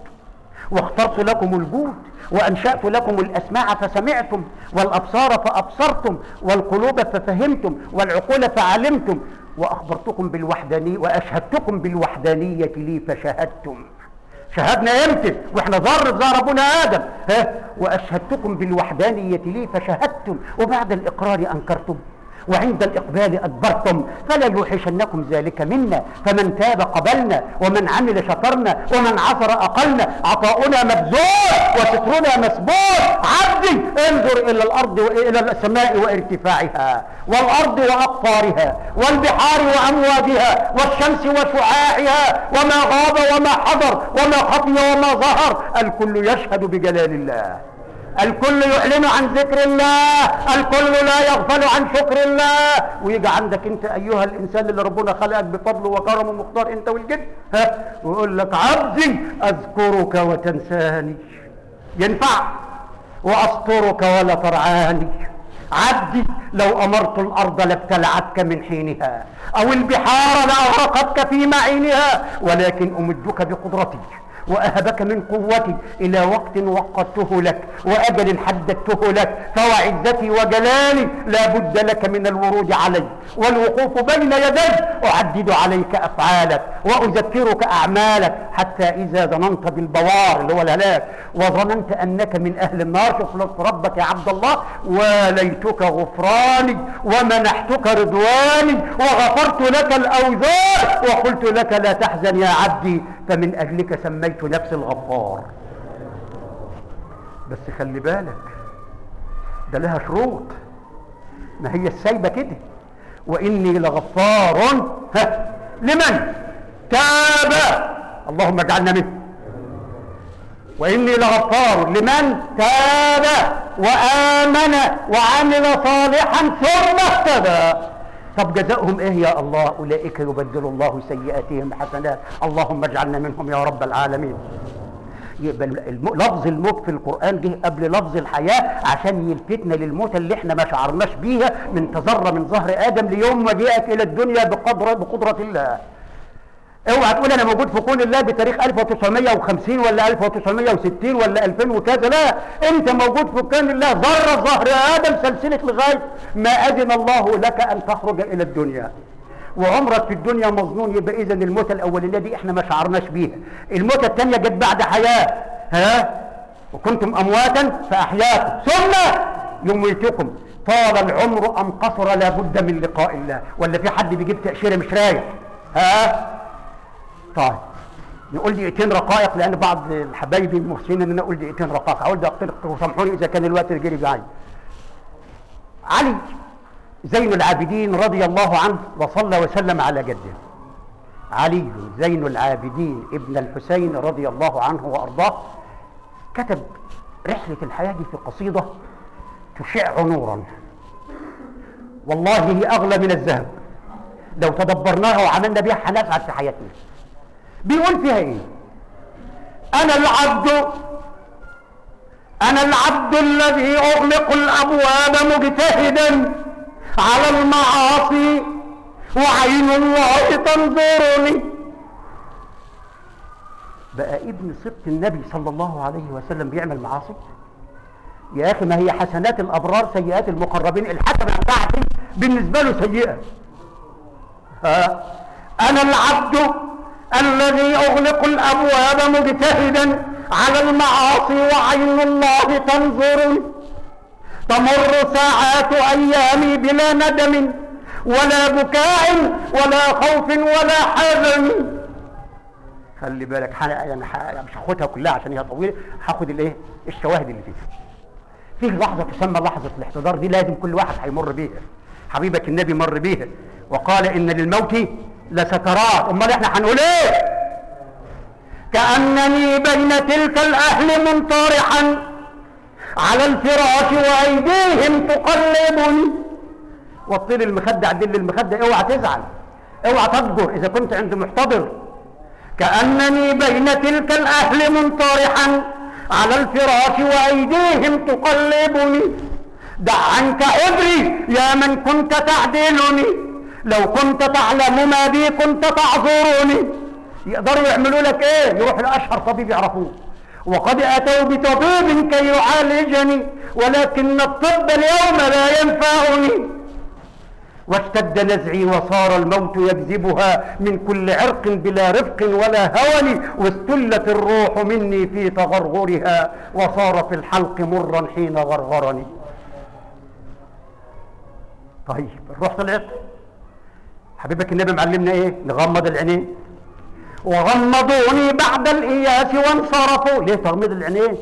واخترت لكم الجود وأنشأت لكم الأسماع فسمعتم والأبصار فأبصرتم والقلوب ففهمتم والعقول فعلمتم وأخبرتكم بالوحدانيه وأشهدتكم بالوحدانية لي فشهدتم. شهدنا إمتى؟ وإحنا في ظهر أبونا آدم. ها؟ وأشهدتكم بالوحدانية لي فشهدتم. وبعد الإقرار أنكرتم. وعند الإقبال أدبرتم فلا يوحشنكم ذلك منا. فمن تاب قبلنا ومن عمل شكرنا ومن عثر أقلنا عطاؤنا مبذول وسترنا مسبول. عبدي انظر إلى الأرض وإلى السماء وارتفاعها والأرض وأقطارها والبحار وأمواجها والشمس وشعاعها وما غاب وما حضر وما خفي وما ظهر الكل يشهد بجلال الله. الكل يعلن عن ذكر الله الكل لا يغفل عن شكر الله. ويجي عندك انت أيها الإنسان اللي ربنا خلقك بفضله وكرمه مختار انت والجد ها ويقول لك عبدي أذكرك وتنساني. ينفع. واسترك ولا ترعاني. عبدي لو أمرت الأرض لابتلعتك من حينها أو البحار لاغرقتك في معينها ولكن أمدك بقدرتي. وأهبك من قوتي إلى وقت وقته لك وأجل حددته لك فوعزتي وجلالي لا بد لك من الورود علي. والوقوف بين يدي أعدد عليك أفعالك وأذكرك أعمالك. حتى إذا ظننت بالبوار اللي هو الهلاك وظننت أنك من أهل النار شوف ربك يا عبد الله وليتك غفراني ومنحتك رضواني وغفرت لك الأوزار وقلت لك لا تحزن يا عبدي فمن أجلك سميت نفسي الغفار. بس خلي بالك ده لها شروط. ما هي السايبة كده. وإني لغفار. ها لمن؟ تاب! اللهم اجعلنا منه. وإني لغفار لمن تاب وآمن وعمل صالحا ثم اهتدى. طب جزاؤهم إيه يا الله؟ أولئك يبدل الله سيئاتهم حسنات. اللهم اجعلنا منهم يا رب العالمين. يبقى. لفظ الموت في القرآن جه قبل لفظ الحياة عشان يلفتنا للموت اللي إحنا ما شعرناش بيها من تذرة من ظهر آدم ليوم ما جاءت إلى الدنيا بقدر بقدرة الله. اوعى تقول أنا موجود في كون الله بتاريخ 1950 ولا 1960 ولا 2000 وكذا لا. انت موجود في كون الله ذره ظهر آدم سلسلة لغاية ما أذن الله لك أن تخرج إلى الدنيا. وعمرك في الدنيا مظنون يبقى اذا الموتة الأولانية دي إحنا ما شعرناش بيها. الموتة الثانية جت بعد حياة ها؟ وكنتم أمواتا فأحياكم. ثم يميتكم طال العمر أم قصر لابد من لقاء الله. ولا في حد بيجيب تأشيرة مش رايح ها؟ طيب نقول دقيقتين رقائق لأن بعض الحبايب المحسنين ان أنا أقول دقيقتين رقائق. أقول دقيقتين وسامحوني إذا كان الوقت الجري معي علي زين العابدين رضي الله عنه وصلى وسلم على جده. علي زين العابدين ابن الحسين رضي الله عنه وأرضاه كتب رحلة الحياة دي في قصيدة تشع نورا. والله هي أغلى من الذهب. لو تدبرناها وعملنا بها هنسعد في حياتنا. بيقول فيها إيه أنا العبد أنا العبد الذي أغلق الأبواب مجتهدا على المعاصي وعين الله تنظرني. بقى ابن سبط النبي صلى الله عليه وسلم بيعمل معاصي؟ يا أخي ما هي حسنات الأبرار سيئات المقربين الحسنة بتاعتي بالنسبة له سيئة. أنا العبد الذي أغلق الأبواب مجتهدا على المعاصي وعين الله تنظرني تمر ساعات ايامي بلا ندم ولا بكاء ولا خوف ولا حزن. خلي بالك حنا يعني ح- مش هاخدها كلها عشان هي طويلة. هاخد الإيه؟ الشواهد اللي فيها. فيه لحظة تسمى لحظة الاحتضار دي لازم كل واحد هيمر بيها. حبيبك النبي مر بيها. وقال إن للموت لسكرات أمال إحنا هنقول إيه؟ كأنني بين تلك الأهل منطرحا على الفراش وأيديهم تقلبني. وطيل المخدة عدل المخدة اوعى تزعل اوعى تضجر إذا كنت عند محتضر. كأنني بين تلك الأهل منطرحا على الفراش وأيديهم تقلبني. دع عنك عذري يا من كنت تعدلني. لو كنت تعلم ما بي كنت تعذرني يقدروا يعملوا لك إيه؟ يروح لأشهر طبيب يعرفوه. وقد أتوا بطبيب كي يعالجني ولكن الطب اليوم لا ينفعني. واشتد نزعي وصار الموت يجذبها من كل عرق بلا رفق ولا هون واستلت الروح مني في تغرغرها وصار في الحلق مرا حين غرغرني. طيب الروح طلعت؟ حبيبك النبي معلمنا إيه؟ نغمض العينين. وغمضوني بعد الإياس وانصرفوا. ليه تغميض العينين؟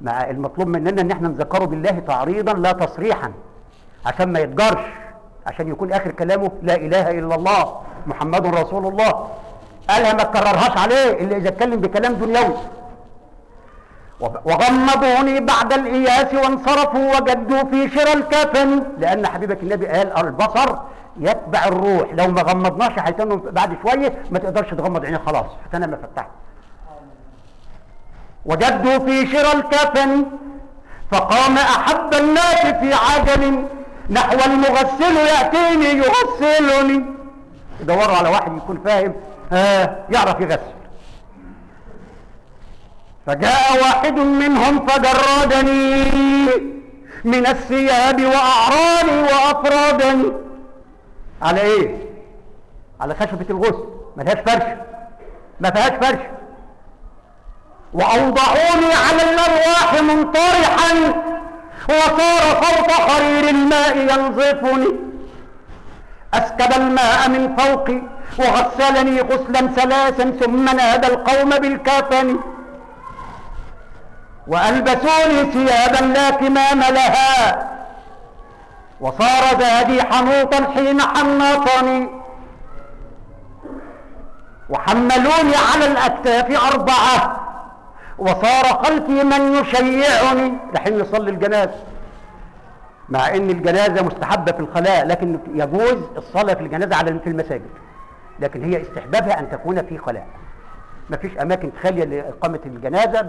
مع المطلوب مننا إن إحنا نذكره بالله تعريضا لا تصريحا. عشان ما يتجرش. عشان يكون آخر كلامه لا إله إلا الله محمد رسول الله. قالها ما تكررهاش عليه إلا إذا اتكلم بكلام دنيوي. وغمضوني بعد الإياس وانصرفوا وجدوا في شرى الكفن لأن حبيبك النبي قال البصر يتبع الروح. لو ما غمضناش هيتنوا بعد شوية ما تقدرش تغمض عينيك خلاص. هتنام مفتحه وجدوا في شرى الكفن فقام أحب الناس في عجل نحو المغسل يأتيني يغسلني. يدوروا على واحد يكون فاهم آه يعرف يغسل. فجاء واحد منهم فجردني من الثياب واعراني وأفرادني. على إيه؟ على خشبة الغسل ملهاش فرش. ما فيهاش فرش. وأوضعوني على الأرواح منطرحا وصار صوت خرير الماء ينظفني. أسكب الماء من فوقي وغسلني غسلا ثلاثا ثم نادى القوم بالكفن وألبسوني ثيابا لا كمام لها. وصار زادي حنوطا حين حنطني وحملوني على الأكتاف أربعة. وصار خلفي من يشيعني. لحين نصلي الجنازه مع إن الجنازة مستحبة في الخلاء لكن يجوز الصلاة في الجنازة على في المساجد. لكن هي استحبابها أن تكون في خلاء. ما فيش أماكن خالية لإقامة الجنازة.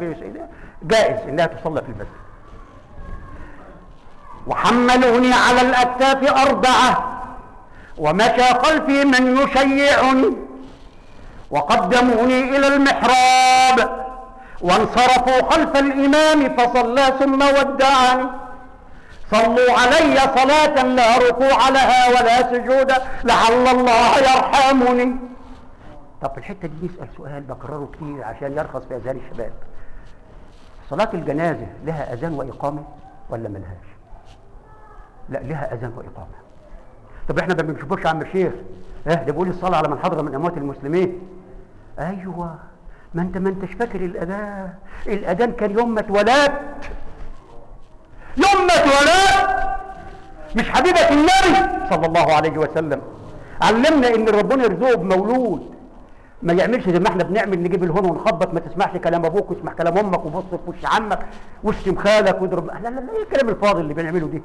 جائز إنها تصلى في المسجد. وحملوني على الاكتاف أربعة ومشى خلفي من يشيعني وقدموني إلى المحراب وانصرفوا خلف الإمام فصلى ثم ودعني صلوا علي صلاة لا ركوع لها ولا سجود لعل الله يرحمني. طب في الحتة دي نسأل سؤال بكرره كتير عشان يرخص في أذهان الشباب. صلاة الجنازة لها أذان وإقامة ولا ملهاش؟ لا لها أذان وإقامة. طب إحنا ما بنشوفوش عم الشيخ؟ آه ده بيقول الصلاة على من حضر من أموات المسلمين. أيوه. ما أنت ما أنتش فاكر الأذان؟ الأذان كان يوم ما اتولدت يوم ما اتولدت مش حبيبة النبي صلى الله عليه وسلم. علمنا إن ربنا يرزقه بمولود. ما يعملش زي ما إحنا بنعمل نجيب الهون ونخبط. ما تسمعش كلام أبوك واسمع كلام أمك وبص في وش عمك واشتم خالك واضرب لا لا لا إيه الكلام الفاضي اللي بنعمله ده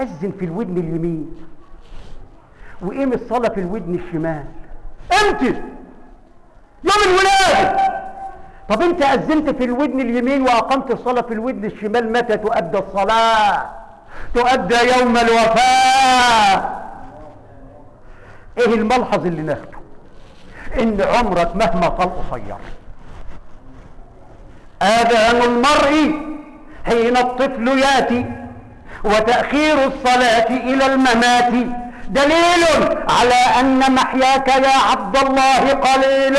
اذن في الودن اليمين وقيم الصلاة في الودن الشمال. إمتى يوم الولادة! طب أنت اذنت في الودن اليمين وأقمت الصلاة في الودن الشمال متى تؤدى الصلاة؟ تؤدى يوم الوفاة! إيه الملحظ اللي ناخده؟ إن عمرك مهما طال قصير آذان المرء حين الطفل يأتي. وتأخير الصلاة إلى الممات دليل على أن محياك يا عبد الله قليل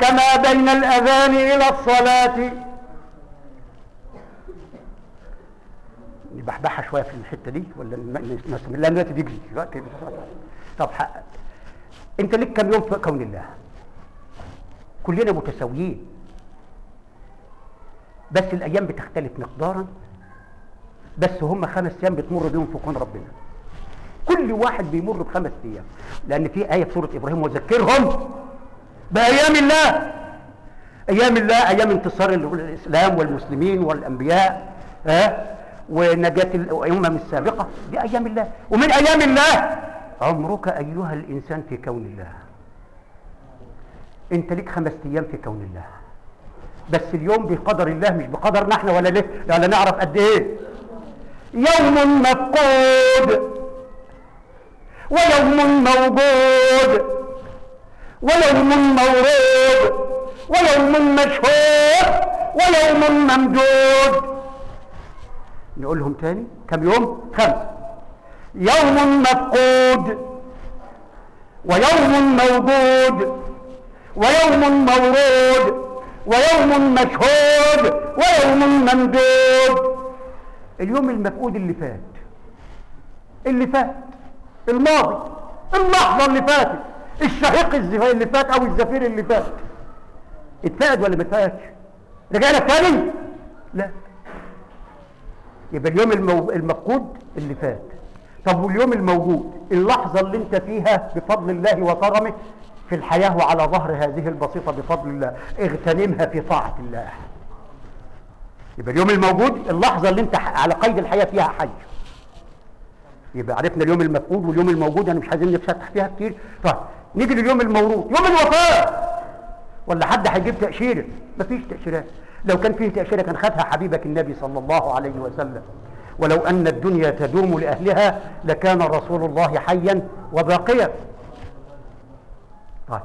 كما بين الأذان إلى الصلاة. نبحبحها شوية في الحتة دي ولا لا دلوقتي بيجري دلوقتي طب حقك انت لك كم يوم في كون الله؟ كلنا متساويين. بس الأيام بتختلف مقدارا. بس هم خمس أيام بتمر بيهم كون ربنا. كل واحد بيمر بخمس أيام. لأن في آية في سورة إبراهيم وذكرهم بأيام الله. أيام الله أيام انتصار الإسلام والمسلمين والأنبياء ها؟ ونجاة الامم السابقة. دي أيام الله. ومن أيام الله عمرك أيها الإنسان في كون الله. أنت ليك خمس أيام في كون الله. بس اليوم بقدر الله مش بقدرنا إحنا ولا ليه ولا نعرف قد إيه. يوم مفقود. ويوم موجود. ويوم مورود. ويوم مشهود ويوم ممدود. نقولهم تاني؟ كم يوم؟ خمسة يوم مفقود. ويوم موجود. ويوم مورود. ويوم مشهود. ويوم ممدود. اليوم المفقود اللي فات. اللي فات. الماضي. اللحظة اللي فاتت. الشهيق اللي فات أو الزفير اللي فات. اتفقد ولا ما اتفقدش رجعنا تاني؟ لا. يبقى اليوم المو... المفقود اللي فات. طب واليوم الموجود اللحظة اللي انت فيها بفضل الله وكرمه في الحياة وعلى ظهر هذه البسيطة بفضل الله اغتنمها في طاعة الله. يبقى اليوم الموجود اللحظة اللي انت على قيد الحياة فيها حي. يبقى عرفنا اليوم المفقود واليوم الموجود أنا مش عايزين نفتح فيها كتير. طيب نيجي لليوم المورود يوم الوفاة! ولا حد هيجيب تأشيرة؟ مفيش تأشيرات. لو كان فيه تأشيرة كان خدها حبيبك النبي صلى الله عليه وسلم. ولو أن الدنيا تدوم لأهلها لكان رسول الله حيا وباقيا. طيب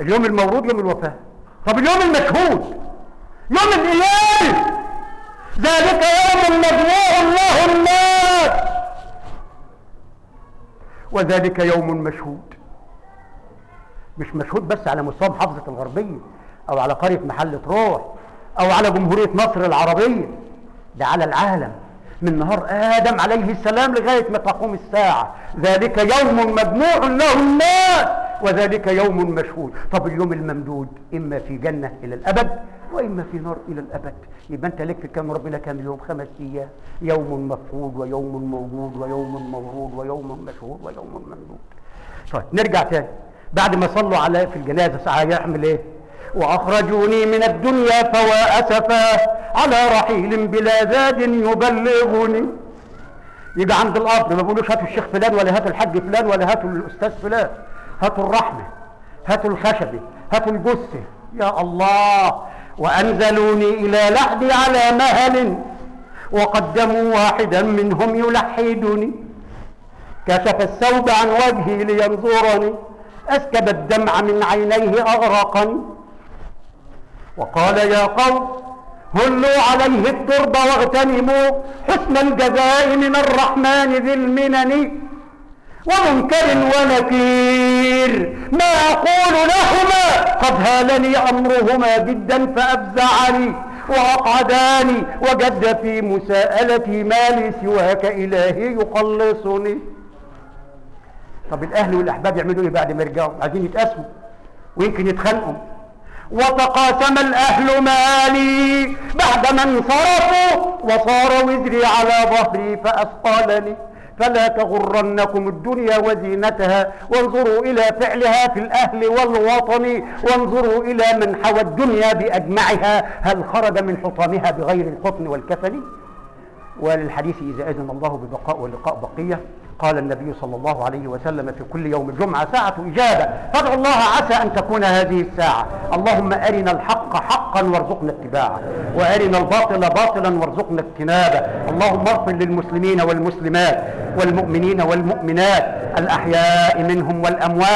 اليوم المورود يوم الوفاة. طب اليوم المشهود يوم الإيام ذلك يوم مجموع الله الناس. وذلك يوم مشهود. مش مشهود بس على مستوى محافظة الغربية أو على قرية محلة روح أو على جمهورية مصر العربية ده على العالم. من نهار آدم عليه السلام لغاية ما تقوم الساعة. ذلك يوم مجموع له الناس وذلك يوم مشهود. طب اليوم الممدود إما في جنة إلى الأبد وإما في نار إلى الأبد. يبقى أنت لك في كام ربنا كام يوم؟ خمس أيام. يوم مفقود ويوم موجود ويوم مورود ويوم مشهود ويوم ممدود. طيب نرجع تاني. بعد ما صلوا على في الجنازة ساعة يعمل إيه؟ وأخرجوني من الدنيا فوا أسفا على رحيل بلا زاد يبلغني. يجي عند القبر ما بيقولوش هاتوا الشيخ فلان ولا هاتوا الحاج فلان ولا هاتوا الأستاذ فلان. هاتوا الرحمة هاتوا الخشبة هاتوا الجثة. يا الله وأنزلوني إلى لحدي على مهل وقدموا واحدا منهم يلحدني. كشف الثوب عن وجهي لينظرني أسكب الدمع من عينيه أغرقني. وقال يا قوم هلوا عليه الترب واغتنموا حسن الجزاء من الرحمن ذي المنن. ومنكر ونكير ما أقول لهما؟ قد هالني أمرهما جدا فأفزعني وأقعداني وجد في مساءلتي ما لي سواك إلهي يخلصني. طب الأهل والأحباب يعملوا إيه بعد ما يرجعوا؟ عايزين يتقاسموا ويمكن يتخانقوا. وتقاسم الأهل مالي. بعدما انصرفوا وصار وزري على ظهري فأثقلني. فلا تغرنكم الدنيا وزينتها. وانظروا إلى فعلها في الأهل والوطن. وانظروا إلى من حوى الدنيا بأجمعها. هل خرج من حطامها بغير القطن والكفن وللحديث إذا أذن الله ببقاء واللقاء بقية. قال النبي صلى الله عليه وسلم في كل يوم الجمعة ساعة إجابة. فادعوا الله عسى أن تكون هذه الساعة. اللهم أرنا الحق حقا وارزقنا اتباعه. وأرنا الباطل باطلا وارزقنا اجتنابه. اللهم اغفر للمسلمين والمسلمات والمؤمنين والمؤمنات. الأحياء منهم والأموات.